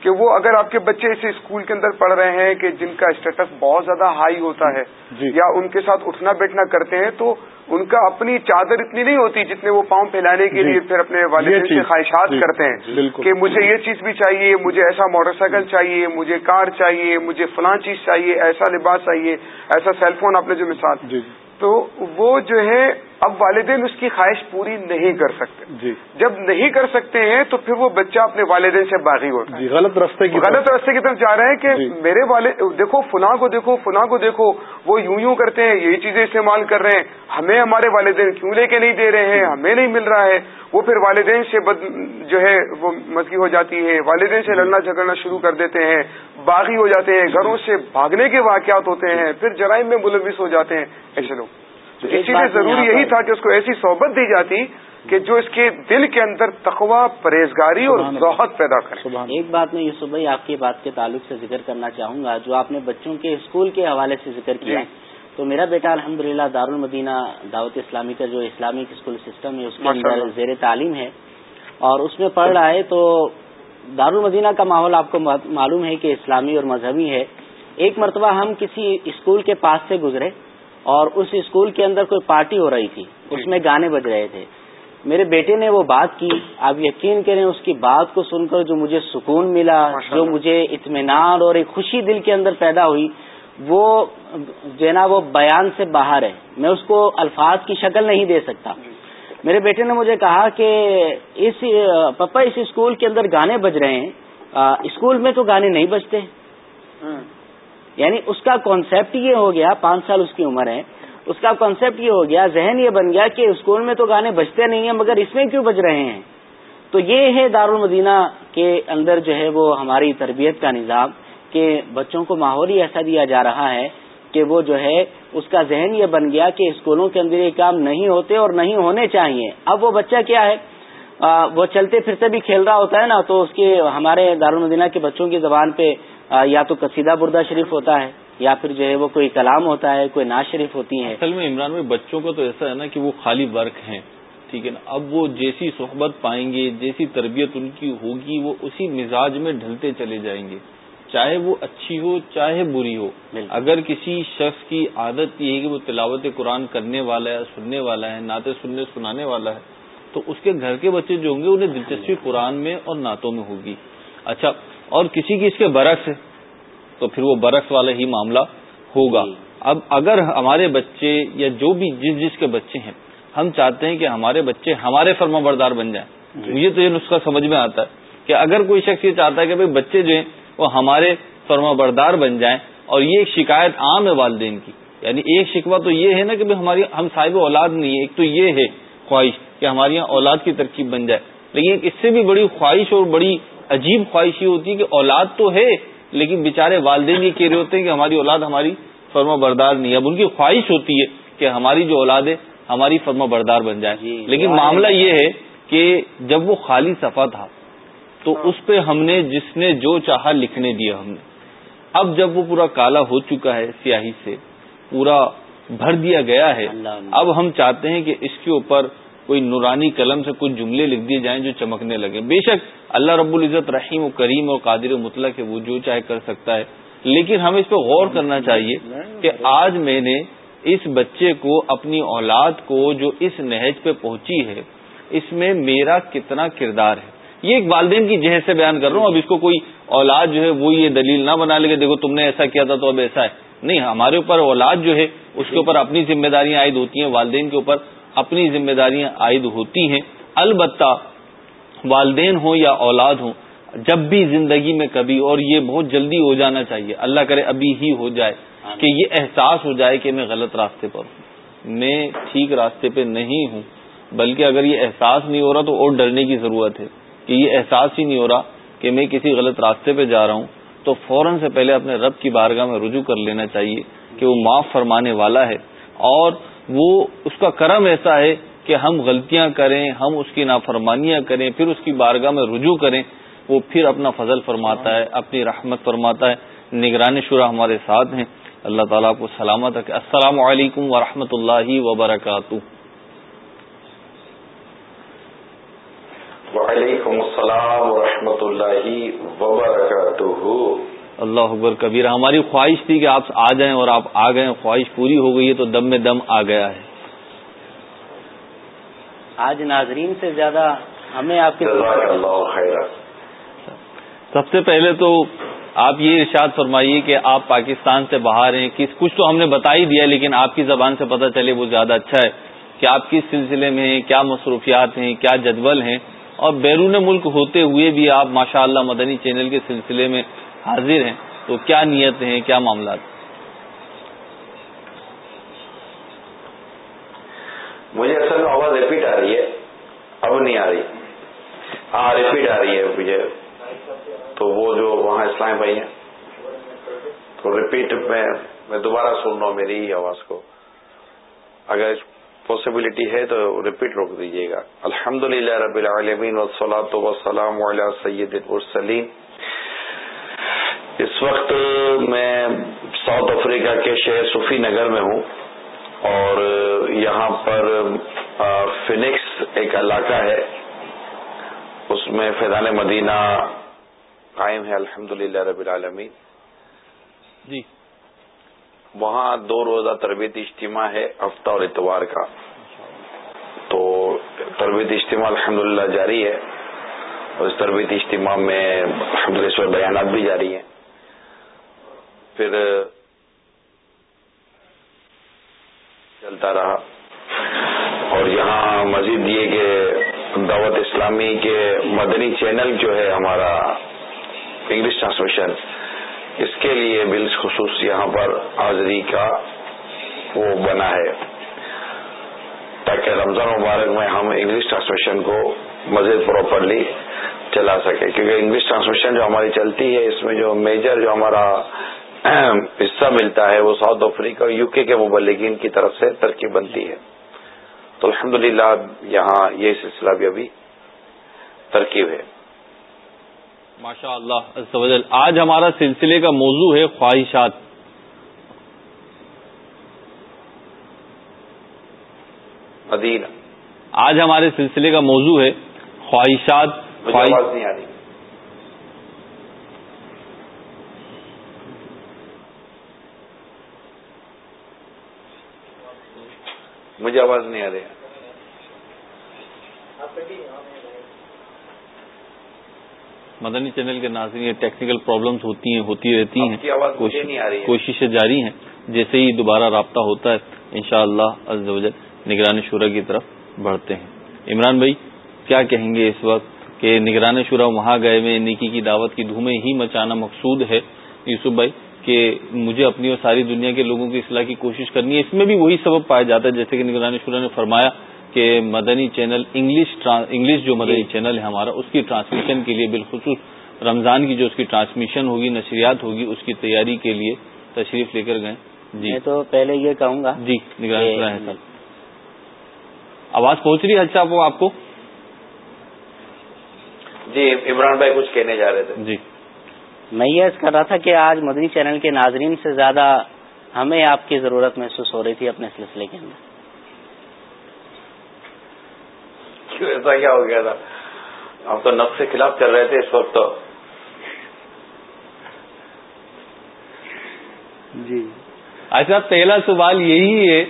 کہ وہ اگر آپ کے بچے ایسے اسکول کے اندر پڑھ رہے ہیں کہ جن کا اسٹیٹس بہت زیادہ ہائی ہوتا ہے جی۔ یا ان کے ساتھ اٹھنا بیٹھنا کرتے ہیں تو ان کا اپنی چادر اتنی نہیں ہوتی جتنے وہ پاؤں پھیلانے کے جی. لیے پھر اپنے والدین سے خواہشات جی. کرتے ہیں کہ مجھے یہ چیز بھی چاہیے مجھے ایسا موٹر سائیکل چاہیے مجھے کار چاہیے مجھے فلاں چیز چاہیے ایسا لباس چاہیے ایسا سیل فون آپ نے جو مثال جی. تو وہ جو ہے اب والدین اس کی خواہش پوری نہیں کر سکتے۔ جی۔ جب نہیں کر سکتے ہیں تو پھر وہ بچہ اپنے والدین سے باغی ہوتا ہے۔ جی غلط رستے کی غلط راستے کی طرف جا رہے ہیں کہ جی۔ میرے والد دیکھو فلاں کو دیکھو فلاں کو دیکھو وہ یوں یوں کرتے ہیں یہی چیزیں استعمال کر رہے ہیں۔ ہمیں ہمارے والدین کیوں لے کے نہیں دے رہے ہیں؟ ہمیں نہیں مل رہا ہے۔ وہ پھر والدین سے بد جو ہے وہ مسکی ہو جاتی ہے۔ والدین سے لڑنا جھگڑنا شروع کر دیتے ہیں۔ باغی ہو جاتے ہیں۔ گھروں سے بھاگنے کے واقعات ہوتے ہیں۔ پھر جرائم میں ملوث ہو جاتے ہیں۔ ایسے لوگ۔ اسی لیے ضروری یہی تھا کہ اس کو ایسی صحبت دی جاتی کہ جو اس کے دل کے اندر تقوا پرہیزگاری اور۔ ذوحت پیدا کرے سبحان ایک بات میں یوسف بھائی آپ کی بات کے تعلق سے ذکر کرنا چاہوں گا جو آپ نے بچوں کے اسکول کے حوالے سے ذکر کیا جی۔ تو میرا بیٹا الحمدللہ للہ دارالمدینہ دعوت اسلامی کا جو اسلامک اسکول سسٹم ہے اس کے اندر۔ زیر تعلیم ہے اور اس میں پڑھ رہا ہے تو دارالمدینہ کا ماحول آپ کو معلوم ہے کہ اسلامی اور مذہبی ہے ایک مرتبہ ہم کسی اسکول کے پاس سے گزرے اور اس اسکول کے اندر کوئی پارٹی ہو رہی تھی اس میں گانے بج رہے تھے۔ میرے بیٹے نے وہ بات کی آپ یقین کریں اس کی بات کو سن کر جو مجھے سکون ملا جو۔ مجھے اطمینان اور ایک خوشی دل کے اندر پیدا ہوئی وہ جو ہے نا وہ بیان سے باہر ہے۔ میں اس کو الفاظ کی شکل نہیں دے سکتا۔ میرے بیٹے نے مجھے کہا کہ اس پپا اس اسکول کے اندر گانے بج رہے ہیں۔ اسکول میں تو گانے نہیں بجتے۔ یعنی اس کا کانسیپٹ یہ ہو گیا پانچ سال اس کی عمر ہے اس کا کانسیپٹ یہ ہو گیا ذہن یہ بن گیا کہ اسکول میں تو گانے بجتے نہیں ہیں مگر اس میں کیوں بج رہے ہیں؟ تو یہ ہے دارالمدینہ کے اندر جو ہے وہ ہماری تربیت کا نظام کہ بچوں کو ماحول ہی ایسا دیا جا رہا ہے کہ وہ جو ہے اس کا ذہن یہ بن گیا کہ اسکولوں کے اندر یہ کام نہیں ہوتے اور نہیں ہونے چاہیے۔ اب وہ بچہ کیا ہے؟ آ، وہ چلتے پھرتے بھی کھیل رہا ہوتا ہے نا تو اس کے ہمارے دارالمدینہ کے بچوں کی زبان پہ یا تو قصیدہ بردہ شریف ہوتا ہے یا پھر جو ہے وہ کوئی کلام ہوتا ہے کوئی ناز شریف ہوتی ہے اصل میں عمران میں بچوں کو تو ایسا ہے نا کہ وہ خالی ورک ہیں ٹھیک ہے نا؟ اب وہ جیسی صحبت پائیں گے جیسی تربیت ان کی ہوگی وہ اسی مزاج میں ڈھلتے چلے جائیں گے۔ چاہے وہ اچھی ہو چاہے بری ہو۔ اگر کسی شخص کی عادت یہ ہے کہ وہ تلاوت قرآن کرنے والا ہے سننے والا ہے نعتیں سننے سنانے والا ہے تو اس کے گھر کے بچے جو ہوں گے انہیں دلچسپی قرآن میں اور نعتوں میں ہوگی۔ اچھا اور کسی کی اس کے برعکس ہے تو پھر وہ برعکس والا ہی معاملہ ہوگا۔ جی۔ اب اگر ہمارے بچے یا جو بھی جس جس کے بچے ہیں ہم چاہتے ہیں کہ ہمارے بچے ہمارے فرما بردار بن جائیں۔ مجھے تو یہ نسخہ سمجھ میں آتا ہے کہ اگر کوئی شخص یہ چاہتا ہے کہ بھائی بچے جو ہیں وہ ہمارے فرما بردار بن جائیں اور یہ ایک شکایت عام ہے والدین کی۔ یعنی ایک شکوہ تو یہ ہے نا کہ ہماری ہم صاحب اولاد نہیں ہے ایک تو یہ ہے خواہش کہ ہماری یہاں اولاد کی ترکیب بن جائے۔ لیکن اس سے بھی بڑی خواہش اور بڑی عجیب خواہش یہ ہوتی ہے کہ اولاد تو ہے لیکن بےچارے والدین یہ کہہ رہے ہوتے ہیں کہ ہماری اولاد ہماری فرما بردار نہیں ہے اب ان کی خواہش ہوتی ہے کہ ہماری جو اولاد ہے ہماری فرما بردار بن جائے جی، لیکن۔ معاملہ یہ ہے کہ جب وہ خالی صفحہ تھا تو اس پہ ہم نے جس نے جو چاہا لکھنے دیا ہم نے اب جب وہ پورا کالا ہو چکا ہے سیاہی سے پورا بھر دیا گیا ہے۔ اب ہم چاہتے ہیں کہ اس کے اوپر کوئی نورانی قلم سے کچھ جملے لکھ دیے جائیں جو چمکنے لگے۔ بے شک اللہ رب العزت رحیم و کریم اور قادر و مطلق ہے وہ جو چاہے کر سکتا ہے۔ لیکن ہمیں اس پہ غور کرنا چاہیے کہ آج میں نے اس بچے کو اپنی اولاد کو جو اس نہج پہ پہنچی ہے اس میں میرا کتنا کردار ہے۔ یہ ایک والدین کی جہد سے بیان کر رہا ہوں۔ اب اس کو کوئی اولاد جو ہے وہ یہ دلیل نہ بنا لے کہ دیکھو تم نے ایسا کیا تھا تو اب ایسا ہے۔ نہیں ہمارے اوپر اولاد جو ہے اس کے اوپر اپنی ذمہ داریاں عائد ہوتی ہیں والدین کے اوپر اپنی ذمہ داریاں عائد ہوتی ہیں۔ البتہ والدین ہوں یا اولاد ہوں جب بھی زندگی میں کبھی اور یہ بہت جلدی ہو جانا چاہیے۔ اللہ کرے ابھی ہی ہو جائے کہ یہ احساس ہو جائے کہ میں غلط راستے پر ہوں۔ میں ٹھیک راستے پہ نہیں ہوں بلکہ اگر یہ احساس نہیں ہو رہا تو اور ڈرنے کی ضرورت ہے کہ یہ احساس ہی نہیں ہو رہا کہ میں کسی غلط راستے پہ جا رہا ہوں۔ تو فوراً سے پہلے اپنے رب کی بارگاہ میں رجوع کر لینا چاہیے کہ وہ معاف فرمانے والا ہے۔ اور وہ اس کا کرم ایسا ہے کہ ہم غلطیاں کریں، ہم اس کی نافرمانیاں کریں، پھر اس کی بارگاہ میں رجوع کریں، وہ پھر اپنا فضل فرماتا ہے، اپنی رحمت فرماتا ہے، نگران شورا ہمارے ساتھ ہیں۔ اللہ تعالیٰ کو سلامت رکھے۔ السلام علیکم ورحمۃ اللہ وبرکاتہ۔ اللہ اکبر کبیر ہماری خواہش تھی کہ آپ آ جائیں اور آپ آ گئے خواہش پوری ہو گئی ہے تو دم میں دم آ گیا ہے۔ آج ناظرین سے زیادہ ہمیں آپ کے سب سے پہلے تو آپ یہ ارشاد فرمائیے کہ آپ پاکستان سے باہر ہیں کس کچھ تو ہم نے بتا ہی دیا لیکن آپ کی زبان سے پتہ چلے وہ زیادہ اچھا ہے کہ آپ کس سلسلے میں ہیں کیا مصروفیات ہیں کیا جدول ہیں۔ اور بیرون ملک ہوتے ہوئے بھی آپ ماشاء اللہ مدنی چینل کے سلسلے میں حاضر ہیں، تو کیا نیت ہیں، کیا معاملات مجھے اصل میں آواز ریپیٹ آ رہی ہے، اب نہیں آ رہی۔ ہاں ریپیٹ آ رہی ہے مجھے۔ تو وہ جو وہاں اسلام بھائی ہیں، تو ریپیٹ میں میں دوبارہ سن رہا ہوں میری ہی آواز کو۔ اگر پاسبلٹی ہے تو ریپیٹ روک دیجیے گا۔ الحمد للہ رب العالمین وسلاۃ وسلام علیہ سید السلیم اس وقت میں ساؤتھ افریقہ کے شہر صوفی نگر میں ہوں اور یہاں پر فینکس ایک علاقہ ہے۔ اس میں فیضان مدینہ قائم ہے الحمد للہ رب العالمین۔ جی۔ وہاں دو روزہ تربیتی اجتماع ہے ہفتہ اور اتوار کا۔ تو تربیتی اجتماع الحمدللہ جاری ہے۔ اور اس تربیتی اجتماع میں الحمد للہ بیانات بھی جاری ہیں۔ پھر چلتا رہا۔ اور یہاں مزید یہ کہ دعوت اسلامی کے مدنی چینل جو ہے ہمارا انگلش ٹرانسمیشن اس کے لیے بالخصوص یہاں پر حاضری کا وہ بنا ہے۔ تاکہ رمضان مبارک میں ہم انگلش ٹرانسمیشن کو مزید پراپرلی چلا سکے کیونکہ انگلش ٹرانسمیشن جو ہماری چلتی ہے، اس میں جو میجر جو ہمارا حصہ ملتا ہے وہ ساؤتھ افریقہ اور یو کے کے مبلگین کی طرف سے ترقی بنتی ہے۔ تو الحمدللہ یہاں یہ سلسلہ بھی ابھی ترکیب ہے۔ ماشاء اللہ آج ہمارا سلسلے کا موضوع ہے خواہشات۔ مدینہ۔ آج ہمارے سلسلے کا موضوع ہے خواہشات آواز نہیں آ رہی۔ مجھے آواز نہیں آ رہی۔ مدنی چینل کے ناظرین ٹیکنیکل پرابلمس ہوتی ہیں ہوتی رہتی ہیں۔ کوششیں جاری ہیں۔ جیسے ہی دوبارہ رابطہ ہوتا ہے انشاءاللہ شاء اللہ نگران شورا کی طرف بڑھتے ہیں۔ عمران بھائی کیا کہیں گے اس وقت کہ نگران شورا وہاں گئے میں نیکی کی دعوت کی دھومیں ہی مچانا مقصود ہے۔ یوسف بھائی کہ مجھے اپنی اور ساری دنیا کے لوگوں کی اصلاح کی کوشش کرنی ہے۔ اس میں بھی وہی سبب پایا جاتا ہے جیسے کہ نگران شورا نے فرمایا کہ مدنی چینل انگلش انگلش جو مدنی چینل ہے ہمارا اس کی ٹرانسمیشن کے لیے بالخصوص رمضان کی جو اس کی ٹرانسمیشن ہوگی نشریات ہوگی اس کی تیاری کے لیے تشریف لے کر گئے۔ جی۔ میں تو پہلے یہ کہوں گا جی نگرانی سر آواز پہنچ رہی ہے اچھا وہ آپ کو؟ جی عمران بھائی کچھ کہنے جا رہے تھے۔ جی۔ میں یہ کر رہا تھا کہ آج مدنی چینل کے ناظرین سے زیادہ ہمیں آپ کی ضرورت محسوس ہو رہی تھی اپنے سلسلے کے اندر۔ ایسا کیا ہو گیا تھا؟ ہم تو نفس کے خلاف چل رہے تھے اس وقت تو۔ جی۔ اچھا پہلا سوال یہی ہے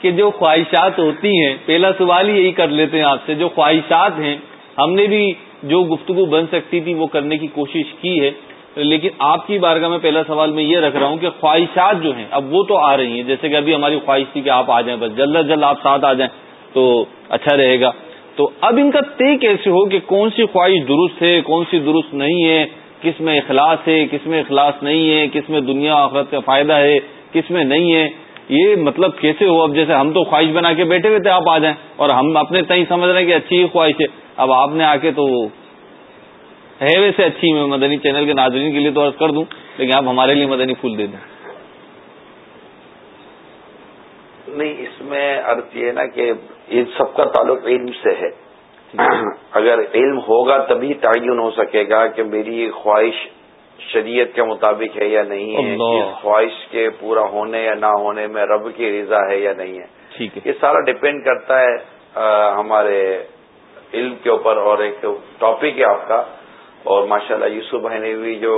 کہ جو خواہشات ہوتی ہیں پہلا سوال ہی یہی کر لیتے ہیں آپ سے جو خواہشات ہیں ہم نے بھی جو گفتگو بن سکتی تھی وہ کرنے کی کوشش کی ہے۔ لیکن آپ کی بارگاہ میں پہلا سوال میں یہ رکھ رہا ہوں کہ خواہشات جو ہیں، اب وہ تو آ رہی ہیں، جیسے کہ ابھی ہماری خواہش تھی کہ آپ آ جائیں، بس جلد از جلد آپ ساتھ آ جائیں تو اچھا رہے گا۔ تو اب ان کا طے کیسے ہو کہ کون سی خواہش درست ہے، کون سی درست نہیں ہے، کس میں اخلاص ہے، کس میں اخلاص نہیں ہے، کس میں دنیا آخرت کا فائدہ ہے، کس میں نہیں ہے، یہ مطلب کیسے ہو؟ اب جیسے ہم تو خواہش بنا کے بیٹھے ہوئے تھے، آپ آ جائیں اور ہم اپنے تئیں سمجھ رہے ہیں کہ اچھی ہی خواہش ہے۔ اب آپ نے آ کے تو ہے ویسے اچھی میں مدنی چینل کے ناظرین کے لیے تو عرض کر دوں لیکن آپ ہمارے لیے مدنی پھول دے دیں۔ نہیں اس میں عرض یہ نا کہ ان سب کا تعلق علم سے ہے۔ اگر علم ہوگا تبھی تعین ہو سکے گا کہ میری خواہش شریعت کے مطابق ہے یا نہیں ہے اس خواہش کے پورا ہونے یا نہ ہونے میں رب کی رضا ہے یا نہیں ہے۔ یہ سارا ڈپینڈ کرتا ہے ہمارے علم کے اوپر اور ایک ٹاپک ہے آپ کا۔ اور ماشاءاللہ اللہ یوسف بھائی نے بھی جو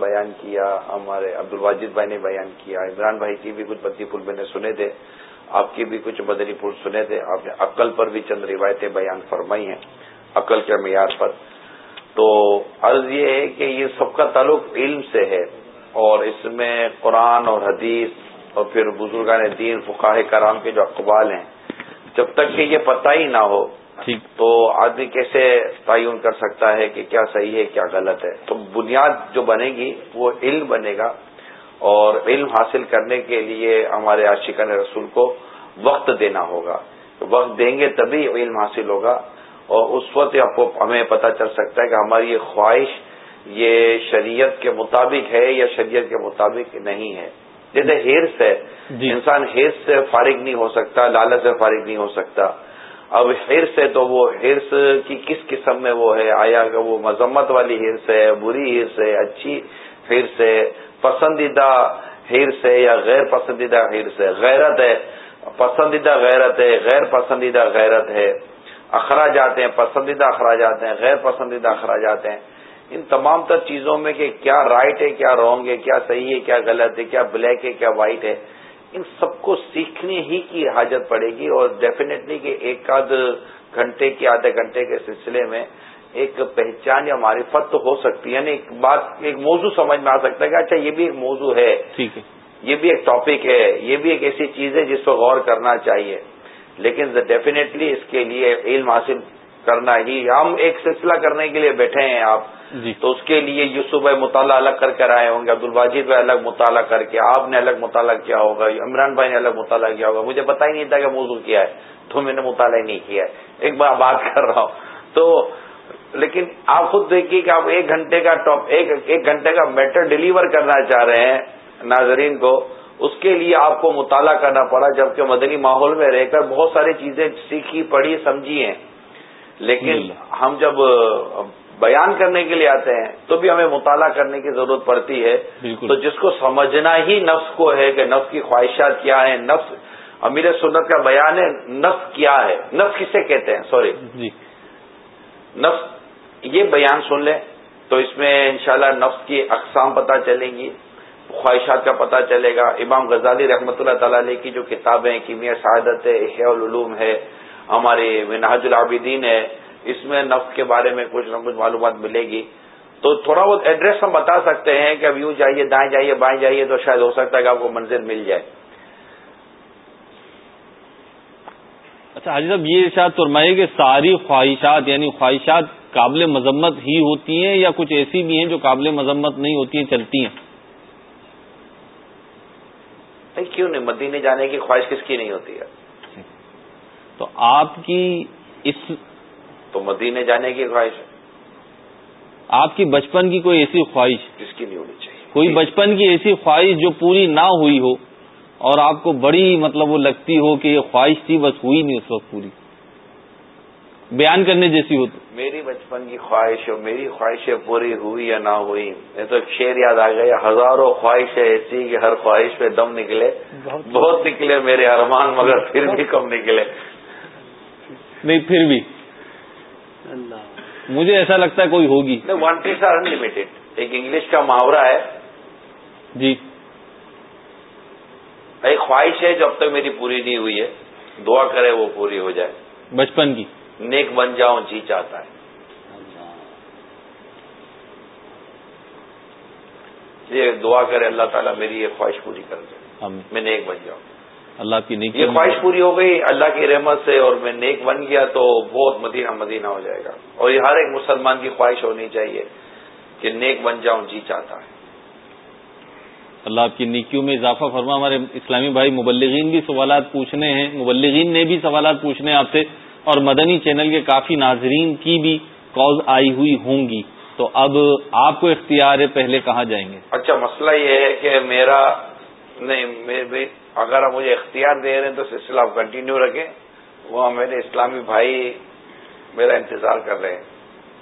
بیان کیا، ہمارے عبد الواجد بھائی نے بیان کیا، عمران بھائی کی بھی کچھ بدی پھول میں نے سنے تھے، آپ کی بھی کچھ بدنی پھول سنے تھے، آپ نے عقل پر بھی چند روایتیں بیان فرمائی ہیں، عقل کے معیار پر۔ تو عرض یہ ہے کہ یہ سب کا تعلق علم سے ہے، اور اس میں قرآن اور حدیث اور پھر بزرگان دین فقاہ کرام کے جو اقبال ہیں، جب تک کہ یہ پتہ ہی نہ ہو تو آدمی کیسے تعین کر سکتا ہے کہ کیا صحیح ہے کیا غلط ہے؟ تو بنیاد جو بنے گی وہ علم بنے گا۔ اور علم حاصل کرنے کے لیے ہمارے عاشقان رسول کو وقت دینا ہوگا۔ وقت دیں گے تبھی علم حاصل ہوگا۔ اور اس وقت آپ کو ہمیں پتہ چل سکتا ہے کہ ہماری یہ خواہش یہ شریعت کے مطابق ہے یا شریعت کے مطابق نہیں ہے۔ جیسے ہیرس ہے۔ جی۔ انسان ہیرس سے فارغ نہیں ہو سکتا لالچ سے فارغ نہیں ہو سکتا۔ اب ہرس ہے تو وہ ہرس کی کس قسم میں وہ ہے؟ آیا کہ وہ مذمت والی ہرس ہے، بری ہرس ہے، اچھی ہرس ہے، پسندیدہ ہرس ہے یا غیر پسندیدہ ہرس ہے؟ غیرت ہے، پسندیدہ غیرت ہے، غیر پسندیدہ غیرت ہے۔ اخراجات ہیں، پسندیدہ اخراجات ہیں، غیر پسندیدہ اخراجات ہیں۔ ان تمام تر چیزوں میں کہ کیا رائٹ ہے، کیا رانگ ہے، کیا صحیح ہے، کیا غلط ہے، کیا بلیک ہے، کیا وائٹ ہے۔ ان سب کو سیکھنے ہی کی حاجت پڑے گی اور ڈیفینیٹلی کہ ایک آدھ گھنٹے کے آدھے گھنٹے کے سلسلے میں ایک پہچان یا معرفت تو ہو سکتی ہے۔ یعنی ایک بات ایک موضوع سمجھ میں آ سکتا ہے کہ اچھا یہ بھی ایک موضوع ہے۔ ٹھیک ہے۔ یہ بھی ایک ٹاپک ہے۔ یہ بھی ایک ایسی چیز ہے جس پر غور کرنا چاہیے۔ لیکن ڈیفینیٹلی اس کے لیے علم حاصل کرنا ہی ہم ایک سلسلہ کرنے کے لیے بیٹھے ہیں آپ۔ جی۔ تو اس کے لیے یوسف بھائی مطالعہ الگ کر کر آئے ہوں گے عبد الواجد بھائی الگ مطالعہ کر کے آپ نے الگ مطالعہ کیا ہوگا عمران بھائی نے الگ مطالعہ کیا ہوگا۔ مجھے پتا ہی نہیں تھا کہ موضوع کیا ہے تو میں نے مطالعہ نہیں کیا ہے۔ ایک بار بات کر رہا ہوں۔ تو لیکن آپ خود دیکھیے کہ آپ ایک گھنٹے کا ٹاپ ایک گھنٹے کا میٹر ڈلیور کرنا چاہ رہے ہیں ناظرین کو اس کے لیے آپ کو مطالعہ کرنا پڑا جبکہ مدنی ماحول میں رہ کر بہت ساری چیزیں سیکھی پڑھی سمجھی ہیں۔ لیکن ہم جب بیان کرنے کے لیے آتے ہیں تو بھی ہمیں مطالعہ کرنے کی ضرورت پڑتی ہے۔ تو جس کو سمجھنا ہی نفس کو ہے کہ نفس کی خواہشات کیا ہیں نفس امیر سنت کا بیان ہے نفس کیا ہے۔ نفس کسے کہتے ہیں؟ سوری۔ جی۔ نفس یہ بیان سن لیں۔ تو اس میں انشاءاللہ نفس کی اقسام پتہ چلیں گی خواہشات کا پتہ چلے گا۔ امام غزالی رحمۃ اللہ تعالی علیہ کی جو کتابیں کیمیا سعادت ہے احیاء العلوم ہے ہمارے مناج العابدین ہے اس میں نفس کے بارے میں کچھ نہ کچھ معلومات ملے گی۔ تو تھوڑا بہت ایڈریس ہم بتا سکتے ہیں کہ اب یوں جائیے دائیں جائیے بائیں جائیے تو شاید ہو سکتا ہے کہ آپ کو منزل مل جائے۔ اچھا حاجی صاحب یہ ارشاد فرمائیے کہ ساری خواہشات یعنی خواہشات قابل مذمت ہی ہوتی ہیں یا کچھ ایسی بھی ہیں جو قابل مذمت نہیں ہوتی ہیں چلتی ہیں؟ نہیں کیوں نہیں؟ مدینے جانے کی خواہش کس کی نہیں ہوتی ہے؟ تو آپ کی اس تو مدینے جانے کی خواہش آپ کی بچپن کی کوئی ایسی خواہش؟ کس کی نہیں ہونی چاہیے۔ کوئی بچپن کی ایسی خواہش جو پوری نہ ہوئی ہو اور آپ کو بڑی مطلب وہ لگتی ہو کہ یہ خواہش تھی بس ہوئی نہیں اس وقت پوری۔ بیان کرنے جیسی ہو تو۔ میری بچپن کی خواہش ہو میری خواہشیں پوری ہوئی یا نہ ہوئی میں تو ایک شعر یاد آ گیا۔ ہزاروں خواہشیں ایسی کہ ہر خواہش پہ دم نکلے۔ بہت نکلے میرے ارمان مگر پھر بھی کم نکلے۔ نہیں پھر بھی۔ مجھے ایسا لگتا ہے کوئی ہوگی۔ ون پیس آر انلمیٹڈ ایک انگلش کا محاورہ ہے۔ جی۔ ایک خواہش ہے جو اب تک میری پوری نہیں ہوئی ہے دعا کرے وہ پوری ہو جائے۔ بچپن کی۔ نیک بن جاؤں جی چاہتا ہے۔ یہ دعا کرے اللہ تعالیٰ میری یہ خواہش پوری کر دے۔ میں نیک بن جاؤں۔ اللہ کی نیک یہ خواہش پوری ہو گئی اللہ کی رحمت سے اور میں نیک بن گیا تو بہت مدینہ مدینہ ہو جائے گا۔ اور یہ ہر ایک مسلمان کی خواہش ہونی چاہیے کہ نیک بن جاؤں جی چاہتا ہے۔ اللہ آپ کی نیکیوں میں اضافہ فرما۔ ہمارے اسلامی بھائی مبلغین بھی سوالات پوچھنے ہیں۔ مبلغین نے بھی سوالات پوچھنے آپ سے۔ اور مدنی چینل کے کافی ناظرین کی بھی کال آئی ہوئی ہوں گی۔ تو اب آپ کو اختیار ہے پہلے کہاں جائیں گے؟ اچھا مسئلہ یہ ہے کہ میرا نہیں اگر آپ مجھے اختیار دے رہے ہیں تو سلسلہ آپ کنٹینیو رکھیں۔ وہ میرے اسلامی بھائی میرا انتظار کر رہے ہیں۔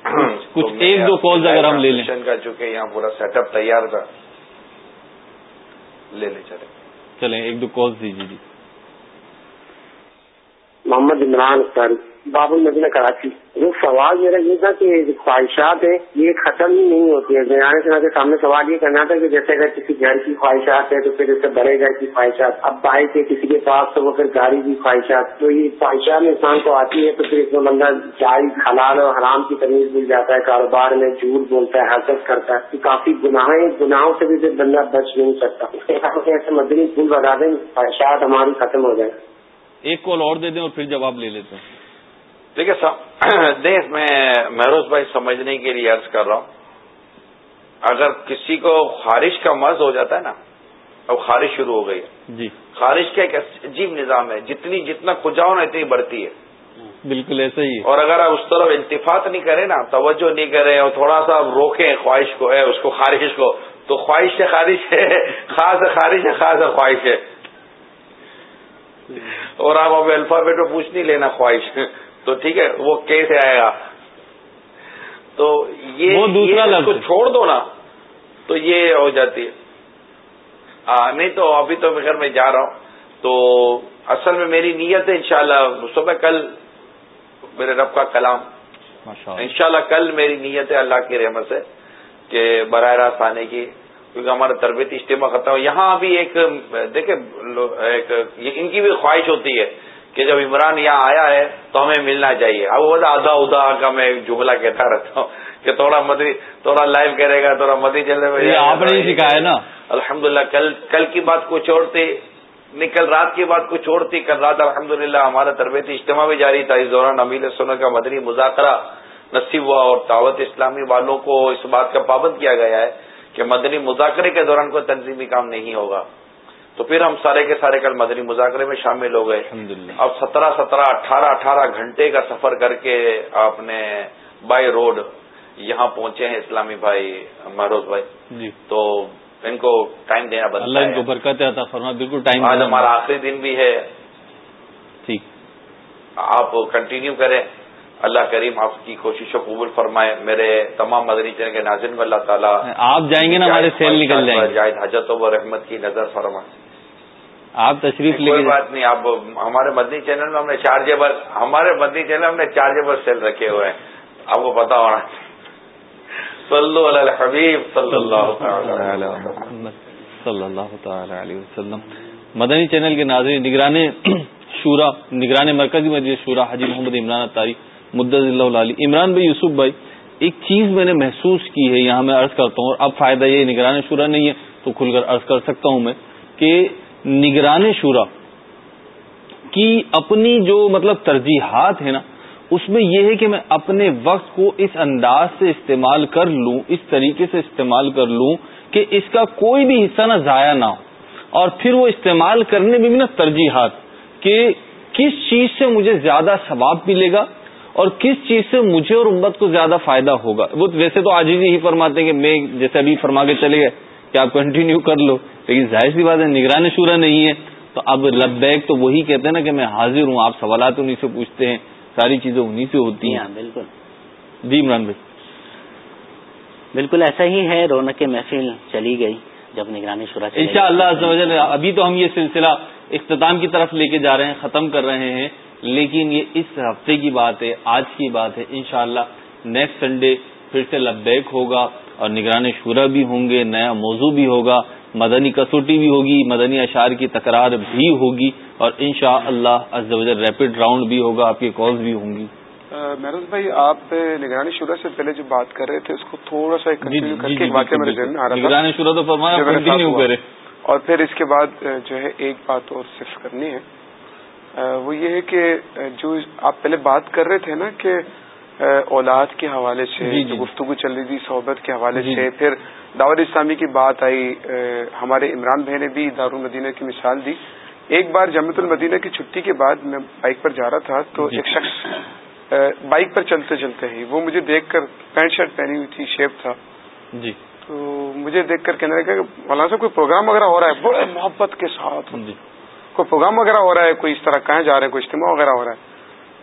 کچھ ایک دو کالز اگر ہم لے لیں۔ کا چونکہ یہاں پورا سیٹ اپ تیار تھا۔ لے لیں چلے چلیں ایک دو کالز دیجیے جی۔ محمد عمران سر۔ باب المدینہ کراچی۔ جو سوال میرا یہ تھا کہ خواہشات ہیں، یہ ختم ہی نہیں ہوتی ہے میرے کے سامنے سوال یہ کرنا تھا کہ جیسے اگر کسی گھر کی خواہشات ہے تو پھر جیسے بڑے گھر کی خواہشات، اب بائک ہے کسی کے پاس تو وہ پھر گاڑی کی خواہشات۔ تو یہ خواہشات انسان کو آتی ہے تو پھر اس میں بندہ جائز حلال اور حرام کی تمیز مل جاتا ہے۔ کاروبار میں جھوٹ بولتا ہے، حرکت کرتا ہے۔ کافی گناہ گناہوں سے بھی پھر بندہ بچ نہیں سکتا۔ اس کے ایسے مدنی پھول بتا دیں، خواہشات ہماری ختم ہو جائے ایک کال اور دے دیں اور پھر جواب لے لیتے ہیں۔ دیکھیے دیکھ میں مہروز بھائی سمجھنے کے لیے عرض کر رہا ہوں۔ اگر کسی کو خارش کا مرض ہو جاتا ہے نا اب خارش شروع ہو گئی ہے۔ جی۔ خارش کا ایک عجیب نظام ہے جتنی جتنا کھجاؤ نا اتنی بڑھتی ہے۔ بالکل ایسا ہی اور اگر آپ اس طرف التفات نہیں کریں نا توجہ نہیں کریں اور تھوڑا سا روکیں خواہش کو ہے اس کو خارش کو تو خواہش سے خارش ہے خاص خارش ہے خاص خواہش ہے۔ اور آپ اب الفابیٹ میں پوچھ نہیں لینا خواہش۔ تو ٹھیک ہے وہ کیسے آئے گا۔ تو یہ وہ دوسرا یہ اس کو۔ چھوڑ دو نا تو یہ ہو جاتی ہے۔ نہیں تو ابھی تو گھر میں جا رہا ہوں۔ تو اصل میں میری نیت ہے انشاءاللہ صبح کل میرے رب کا کلام۔ انشاءاللہ کل میری نیت ہے اللہ کی رحمت سے کہ براہ راست آنے کی کیونکہ ہمارا تربیتی اجتماع ختم ہو۔ یہاں ابھی ایک دیکھیں ایک ان کی بھی خواہش ہوتی ہے۔ کہ جب عمران یہاں آیا ہے تو ہمیں ملنا چاہیے۔ اب وہ آدھا ادا کا میں جملہ کہتا رہتا ہوں کہ تھوڑا مدری تھوڑا لائیو کرے گا تھوڑا مدری چلنے میں آپ نے سکھایا نا۔ الحمدللہ کل کل کی بات اور تھی نہیں کل رات کی بات کچھ اور تھی کل رات الحمدللہ ہمارا تربیتی اجتماع بھی جاری تھا۔ اس دوران امیل سنت کا مدنی مذاکرہ نصیب ہوا اور دعوت اسلامی والوں کو اس بات کا پابند کیا گیا ہے کہ مدنی مذاکرے کے دوران کوئی تنظیمی کام نہیں ہوگا۔ تو پھر ہم سارے کے سارے کل مدنی مذاکرے میں شامل ہو گئے۔ اب سترہ سترہ اٹھارہ اٹھارہ گھنٹے کا سفر کر کے آپ نے بائی روڈ یہاں پہنچے ہیں اسلامی بھائی مہروز بھائی۔ جی۔ تو ان کو ٹائم دینا بنتا اللہ ان کو برکت عطا فرما بالکل ٹائم آج ہمارا آخری دن بھی ہے۔ ٹھیک۔ آپ کنٹینیو کریں۔ اللہ کریم آپ کی کوششوں کو قبول فرمائے۔ میرے تمام مدنی چین کے ناظرین کو اللہ تعالیٰ آپ جائیں گے نا ہمارے سیل نکل جائیں گے۔ جائز حجتوں و رحمت کی نظر فرمائے۔ آپ تشریف لے کوئی بات نہیں آپ ہمارے مدنی چینل میں ہم نے چارجیبل ہمارے مدنی چینل میں ہم نے چارجیبل سیل رکھے ہوئے ہیں۔ آپ کو پتا ہونا صلو علی الحبیب صلی اللہ تعالی علیہ صلی اللہ تعالی علیہ وسلم۔ مدنی چینل کے ناظرین نگران شورا نگران مرکزی مجلس شورا حاجی محمد عمران اتاری مدد اللہ علی عمران بھائی یوسف بھائی ایک چیز میں نے محسوس کی ہے یہاں میں عرض کرتا ہوں اور اب فائدہ یہ نگران شورا نہیں ہے تو کھل کر عرض کر سکتا ہوں میں کہ نگران شورا کی اپنی جو مطلب ترجیحات ہیں نا، اس میں یہ ہے کہ میں اپنے وقت کو اس انداز سے استعمال کر لوں، اس طریقے سے استعمال کر لوں کہ اس کا کوئی بھی حصہ نہ ضائع نہ ہو۔ اور پھر وہ استعمال کرنے میں بھی نا ترجیحات کہ کس چیز سے مجھے زیادہ ثواب ملے گا اور کس چیز سے مجھے اور امت کو زیادہ فائدہ ہوگا۔ وہ ویسے تو آج ہی فرماتے ہیں کہ میں جیسے ابھی فرما کے چلے گئے۔ کہ آپ کنٹینیو کر لو۔ لیکن ظاہر سی بات ہے نگران شورا نہیں ہے۔ تو اب لبیک تو وہی کہتے ہیں نا کہ میں حاضر ہوں آپ سوالات انہیں سے پوچھتے ہیں ساری چیزیں انہیں سے ہوتی جی ہیں ہاں بالکل۔ جی عمران بھائی۔ بالکل ایسا ہی ہے رونق محفل چلی گئی جب نگرانی شورا ان شاء اللہ ابھی تو ہم یہ سلسلہ اختتام کی طرف لے کے جا رہے ہیں ختم کر رہے ہیں۔ لیکن یہ اس ہفتے کی بات ہے آج کی بات ہے۔ ان شاء اللہ نیکسٹ سنڈے پھر سے لبیک ہوگا۔ اور نگران شورا بھی ہوں گے نیا موضوع بھی ہوگا مدنی کسوٹی بھی ہوگی مدنی اشار کی تکرار بھی ہوگی اور ان شاء اللہ ریپڈ راؤنڈ بھی ہوگا آپ کی کالز بھی ہوں گی۔ محروز بھائی آپ نگرانی شورا سے پہلے جو بات کر رہے تھے اس کو تھوڑا سا جی کنٹینیو کر جی کے ایک واقعہ میرے ذہن میں آ رہا تھا۔ نگران شورا تو فرمایا کنٹینیو۔ کرے۔ اور پھر اس کے بعد جو ہے ایک بات اور صرف کرنی ہے۔ وہ یہ ہے کہ جو آپ پہلے بات کر رہے تھے نا کہ اولاد کے حوالے سے جی، جی۔ گفتگو چل رہی تھی صحبت کے حوالے جی، سے۔ جی۔ پھر دعوت اسلامی کی بات آئی ہمارے عمران بھائی نے بھی دارالمدینہ کی مثال دی۔ ایک بار جمعت المدینہ کی چھٹی کے بعد میں بائک پر جا رہا تھا تو جی۔ ایک شخص بائک پر چلتے چلتے ہی وہ مجھے دیکھ کر پینٹ شرٹ پہنی ہوئی تھی شیپ تھا۔ جی۔ تو مجھے دیکھ کر کہنے لگا کہ مولانا صاحب کوئی پروگرام وغیرہ ہو رہا ہے؟ بڑے محبت کے ساتھ۔ جی۔ کوئی پروگرام وغیرہ ہو رہا ہے؟ کوئی اس طرح کہاں جا رہے ہیں؟ کوئی اجتماع وغیرہ ہو رہا ہے؟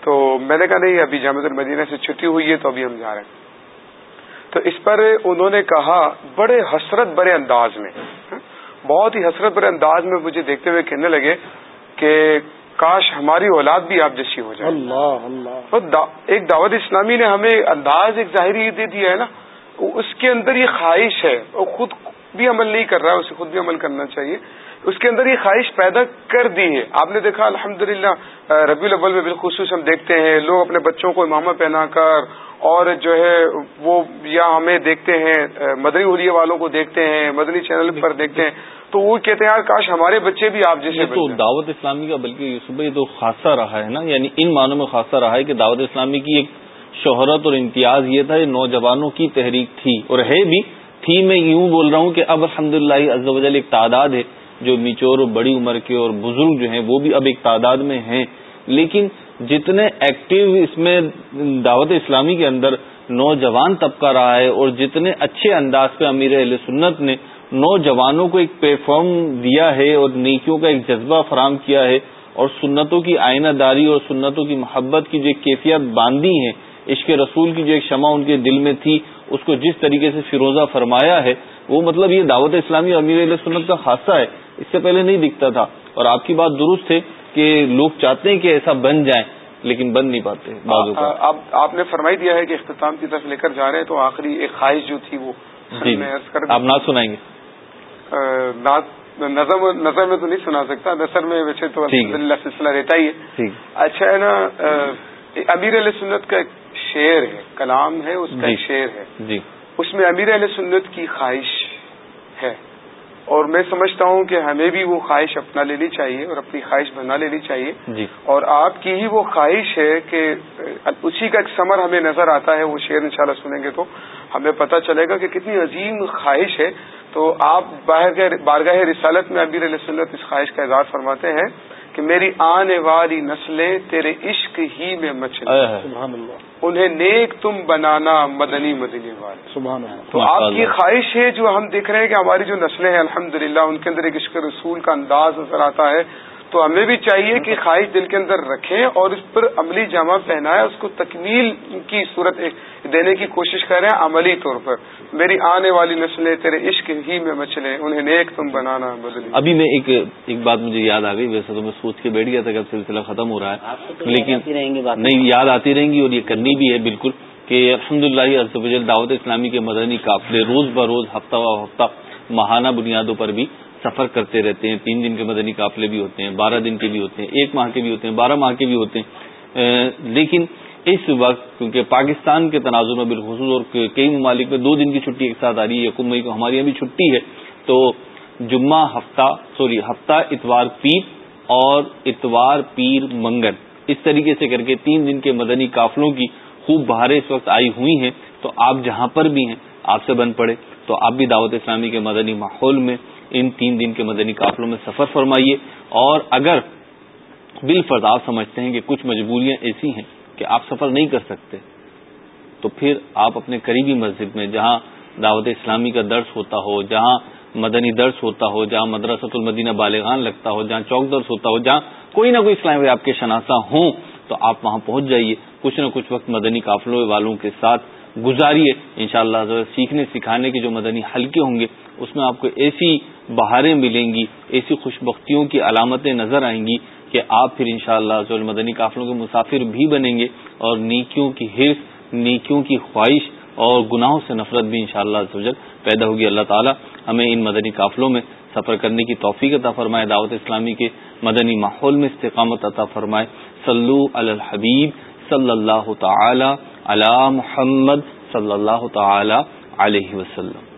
تو میں نے کہا نہیں ابھی جامع المدینہ سے چھٹی ہوئی ہے تو ابھی ہم جا رہے ہیں۔ تو اس پر انہوں نے کہا بڑے حسرت برے انداز میں ہاں، بہت ہی حسرت برے انداز میں مجھے دیکھتے ہوئے کہنے لگے کہ کاش ہماری اولاد بھی آپ جیسی ہو جائے۔ اللہ اللہ۔ تو ایک دعوت اسلامی نے ہمیں انداز ایک ظاہری دے دیا ہے نا اس کے اندر یہ خواہش ہے وہ خود بھی عمل نہیں کر رہا ہے اسے خود بھی عمل کرنا چاہیے۔ اس کے اندر یہ خواہش پیدا کر دی ہے۔ آپ نے دیکھا الحمدللہ للہ ربی الاول میں بالخصوص ہم دیکھتے ہیں لوگ اپنے بچوں کو امامہ پہنا کر اور جو ہے وہ یا ہمیں دیکھتے ہیں مدنی ہولیے والوں کو دیکھتے ہیں مدنی چینل پر دیکھتے ہیں۔ تو وہ کہتے ہیں یار کاش ہمارے بچے بھی آپ جیسے تو دعوت اسلامی کا بلکہ یوسف یہ تو خاصہ رہا ہے نا۔ یعنی ان معنوں میں خاصہ رہا ہے کہ دعوت اسلامی کی ایک شہرت اور امتیاز یہ تھا یہ نوجوانوں کی تحریک تھی۔ اور ہے بھی تھی میں یوں بول رہا ہوں کہ اب الحمد للہ ایک تعداد ہے۔ جو میچور اور بڑی عمر کے اور بزرگ جو ہیں وہ بھی اب ایک تعداد میں ہیں۔ لیکن جتنے ایکٹیو اس میں دعوت اسلامی کے اندر نوجوان طبقہ رہا ہے اور جتنے اچھے انداز پہ امیر علیہ سنت نے نوجوانوں کو ایک پلیٹ فارم دیا ہے اور نیکیوں کا ایک جذبہ فراہم کیا ہے اور سنتوں کی آئینہ داری اور سنتوں کی محبت کی جو ایک کیفیت باندھی ہے، عشق رسول کی جو ایک شمع ان کے دل میں تھی اس کو جس طریقے سے فیروزہ فرمایا ہے وہ مطلب یہ دعوت اسلامی امیر علیہ سنت کا خاصہ ہے اس سے پہلے نہیں دکھتا تھا۔ اور آپ کی بات درست ہے کہ لوگ چاہتے ہیں کہ ایسا بن جائیں لیکن بن نہیں پاتے آپ نے فرمائی دیا ہے کہ اختتام کی طرف لے کر جا رہے ہیں تو آخری ایک خواہش جو تھی وہ جی آپ نہ سنائیں گے۔ نظر نظر میں تو نہیں سنا سکتا نثر میں ویسے تو سلسلہ رہتا ہی ہے۔ اچھا ہے نا امیر علیہ سنت کا ایک شعر ہے کلام ہے اس کا جی۔ شعر ہے۔ جی۔ اس میں امیر علیہ سنت کی خواہش ہے۔ اور میں سمجھتا ہوں کہ ہمیں بھی وہ خواہش اپنا لینی چاہیے اور اپنی خواہش بنا لینی چاہیے۔ جی۔ اور آپ کی ہی وہ خواہش ہے کہ اسی کا ایک سمر ہمیں نظر آتا ہے وہ شعر انشاءاللہ سنیں گے تو ہمیں پتہ چلے گا کہ کتنی عظیم خواہش ہے۔ تو آپ بارگاہ رسالت میں ابیر علیہ سنت اس خواہش کا اظہار فرماتے ہیں۔ کہ میری آنے والی نسلیں تیرے عشق ہی میں مچھلی انہیں نیک تم بنانا مدنی مدنی والے تو آپ کی خواہش ہے جو ہم دیکھ رہے ہیں کہ ہماری جو نسلیں ہیں الحمدللہ ان کے اندر ایک عشق رسول کا انداز نظر آتا ہے۔ تو ہمیں بھی چاہیے کہ خواہش دل کے اندر رکھیں اور اس پر عملی جامع پہنائے اس کو تکمیل کی صورت دینے کی کوشش کریں عملی طور پر۔ میری آنے والی نسلیں تیرے عشق ہی میں مچلے انہیں نیک تم بنانا بدلی ابھی میں ایک ایک بات مجھے یاد آ گئی ویسے تو میں سوچ کے بیٹھ گیا تھا کہ سلسلہ ختم ہو رہا ہے لیکن نہیں یاد آتی رہیں گی اور یہ کرنی بھی ہے بالکل کہ الحمد للہ دعوت اسلامی کے مدنی قافلے روز بروز ہفتہ ہفتہ ماہانہ بنیادوں پر بھی سفر کرتے رہتے ہیں، تین دن کے مدنی قافلے بھی ہوتے ہیں، بارہ دن کے بھی ہوتے ہیں، ایک ماہ کے بھی ہوتے ہیں، بارہ ماہ کے بھی ہوتے ہیں۔ لیکن اس وقت کیونکہ پاکستان کے تناظر میں بالخصوص اور کئی ممالک میں دو دن کی چھٹی ایک ساتھ آ رہی ہے یکم مئی کو ہماری یہاں بھی چھٹی ہے، تو جمعہ ہفتہ، سوری، ہفتہ اتوار پیر اور اتوار پیر منگل۔ اس طریقے سے کر کے تین دن کے مدنی قافلوں کی خوب بہاریں اس وقت آئی ہوئی ہیں۔ تو آپ جہاں پر بھی ہیں، آپ سے بن پڑے۔ تو آپ بھی دعوت اسلامی کے مدنی ماحول میں ان تین دن کے مدنی قافلوں میں سفر فرمائیے۔ اور اگر بال آپ سمجھتے ہیں کہ کچھ مجبوریاں ایسی ہیں کہ آپ سفر نہیں کر سکتے، تو پھر آپ اپنے قریبی مسجد میں جہاں دعوت اسلامی کا درس ہوتا ہو، جہاں مدنی درس ہوتا ہو، جہاں مدرسۃ المدینہ بالغان لگتا ہو، جہاں چوک درس ہوتا ہو، جہاں کوئی نہ کوئی اسلامی آپ کے شناسہ ہوں، تو آپ وہاں پہنچ جائیے۔ کچھ نہ کچھ وقت مدنی قافلوں والوں کے ساتھ گزاریے۔ انشاءاللہ شاء سیکھنے سکھانے کے جو مدنی حلقے ہوں گے، اس میں آپ کو ایسی بہاریں ملیں گی، ایسی خوش بختیوں کی علامتیں نظر آئیں گی کہ آپ پھر انشاءاللہ شاء اللہ مدنی قافلوں کے مسافر بھی بنیں گے اور نیکیوں کی حرف نیکیوں کی خواہش اور گناہوں سے نفرت بھی انشاءاللہ شاء اللہ پیدا ہوگی۔ اللہ تعالی ہمیں ان مدنی قافلوں میں سفر کرنے کی توفیق عطا فرمائے، دعوت اسلامی کے مدنی ماحول میں استقامت عطا فرمائے۔ صلو علی الحبیب صلی اللہ تعالی علی محمد صلی اللہ تعالی علیہ وسلم۔